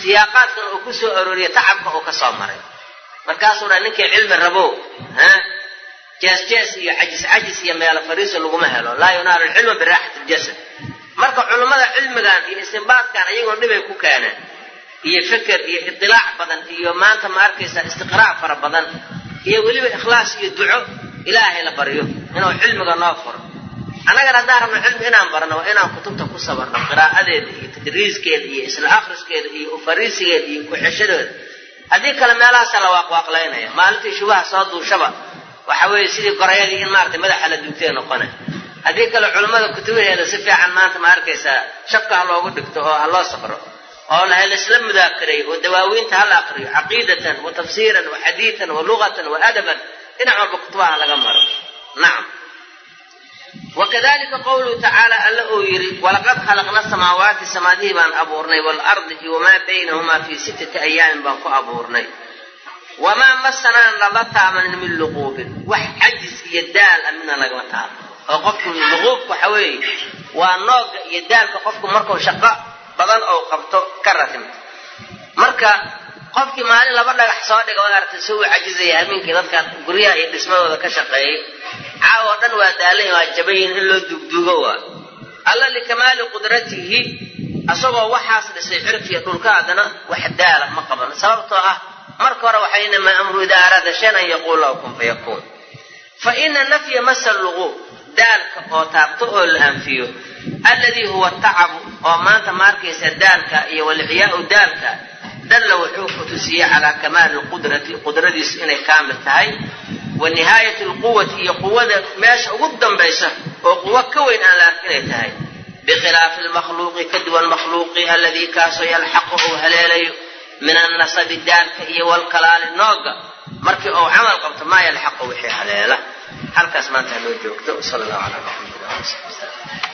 siyaaqaadkan uu ku soo arooriya tacabka uu ka soo maray markaasuu dhaa ninkii cilmi rabow ha? Jees jees iyo cajis cajis iyo meelo fariiso laguma helo. Laa yunaalu lcilma biraaxati ljasad marka culummada cilmigan iyo istinbaadkan iyagoo dhibay ku keeneen iyo feker iyo idilaac badan iyo maanta ma arkaysaa istiqraac fara badan iyo weliba ikhlaas iyo duco ilaahay la baryo inuu cilmiga noo furo. Annagana haddaan rabno cilmi inaan barno waa inaan kutubta ku sabarno qiraa'adeeda iyo tadriiskeeda iyo isla akhriskeeda iyo ufariisigeeda iyo ku-xeshadooda haddii kale meelahaasaa la waaqwaaqlaynaya maalintii shubaha soo duushaba waxa weeye sidii gorayadii in maarata madaxa la duugtee noqonay haddii kale culummada kutubaheeda si fiican maanta ma arkaysaa shabka ha loogu dhigto oo ha loo safro. Oo laisla mudaakareeyo oo dawaawiinta hala aqriyo caqiidatan wa tafsiiran wa xadiidan wa lugatan wa adaban dhinac walba kutubaha laga maro. Nacam wakadalika qowluhu tacaala alla uu yidhi walaqad khalaqna samaawaati samaadihii baan abuurnay waalardi iyo wamaa baynahumaa fii sittati ayaamin baan ku abuurnay wamaa masanaan lama taamanin min luquubin wax cajis iyo daal a midna lagama taabo oo qofku luquubka waxa weeye waa nooga iyo daalka qofku markuu shaqo badan ou qabto ka ratimto marka qofkii maalin laba dhagax soo dhiga waad aragtay si uu cajizaya habeenkii dadka guryaha iyo dhismadooda ka shaqeeyay. Caawa oo dhan waa daalayin waa jabayin in loo duugduugo waa. Alla likamaali qudratihi asagoo waxaas dhisay cirkiya dhulka haddana wax daala ma qaban. Sababtoo ah marka hore waxay inamaa amru idaa araada shan an yaquul lahu kun fayakuun fa ina nafya masa luquub daalka oo taabto oo la anfiyo. Alladii huwa tacabu oo maanta ma arkaysa daalka iyo walciyaau daalka dalla wuxuu ku tusiyey calaa kamaali lqudrati qudradiisu inay kaamil tahay. Wa nihaayati alquwati iyo quwada meesha ugu dambaysa oo quwo ka weyn aan la ark inay tahay. Bikhilaafi lmakhluuqi ka duwan makhluuqi aladii kaasoo yalxaqu uu haleelayo min annasabi daalka iyo walkalaali nooga markii uu camal qabto maa yalxaqu wixii haleela. Halkaas maanta hanoo joogto. Sal allahu calaa maxamed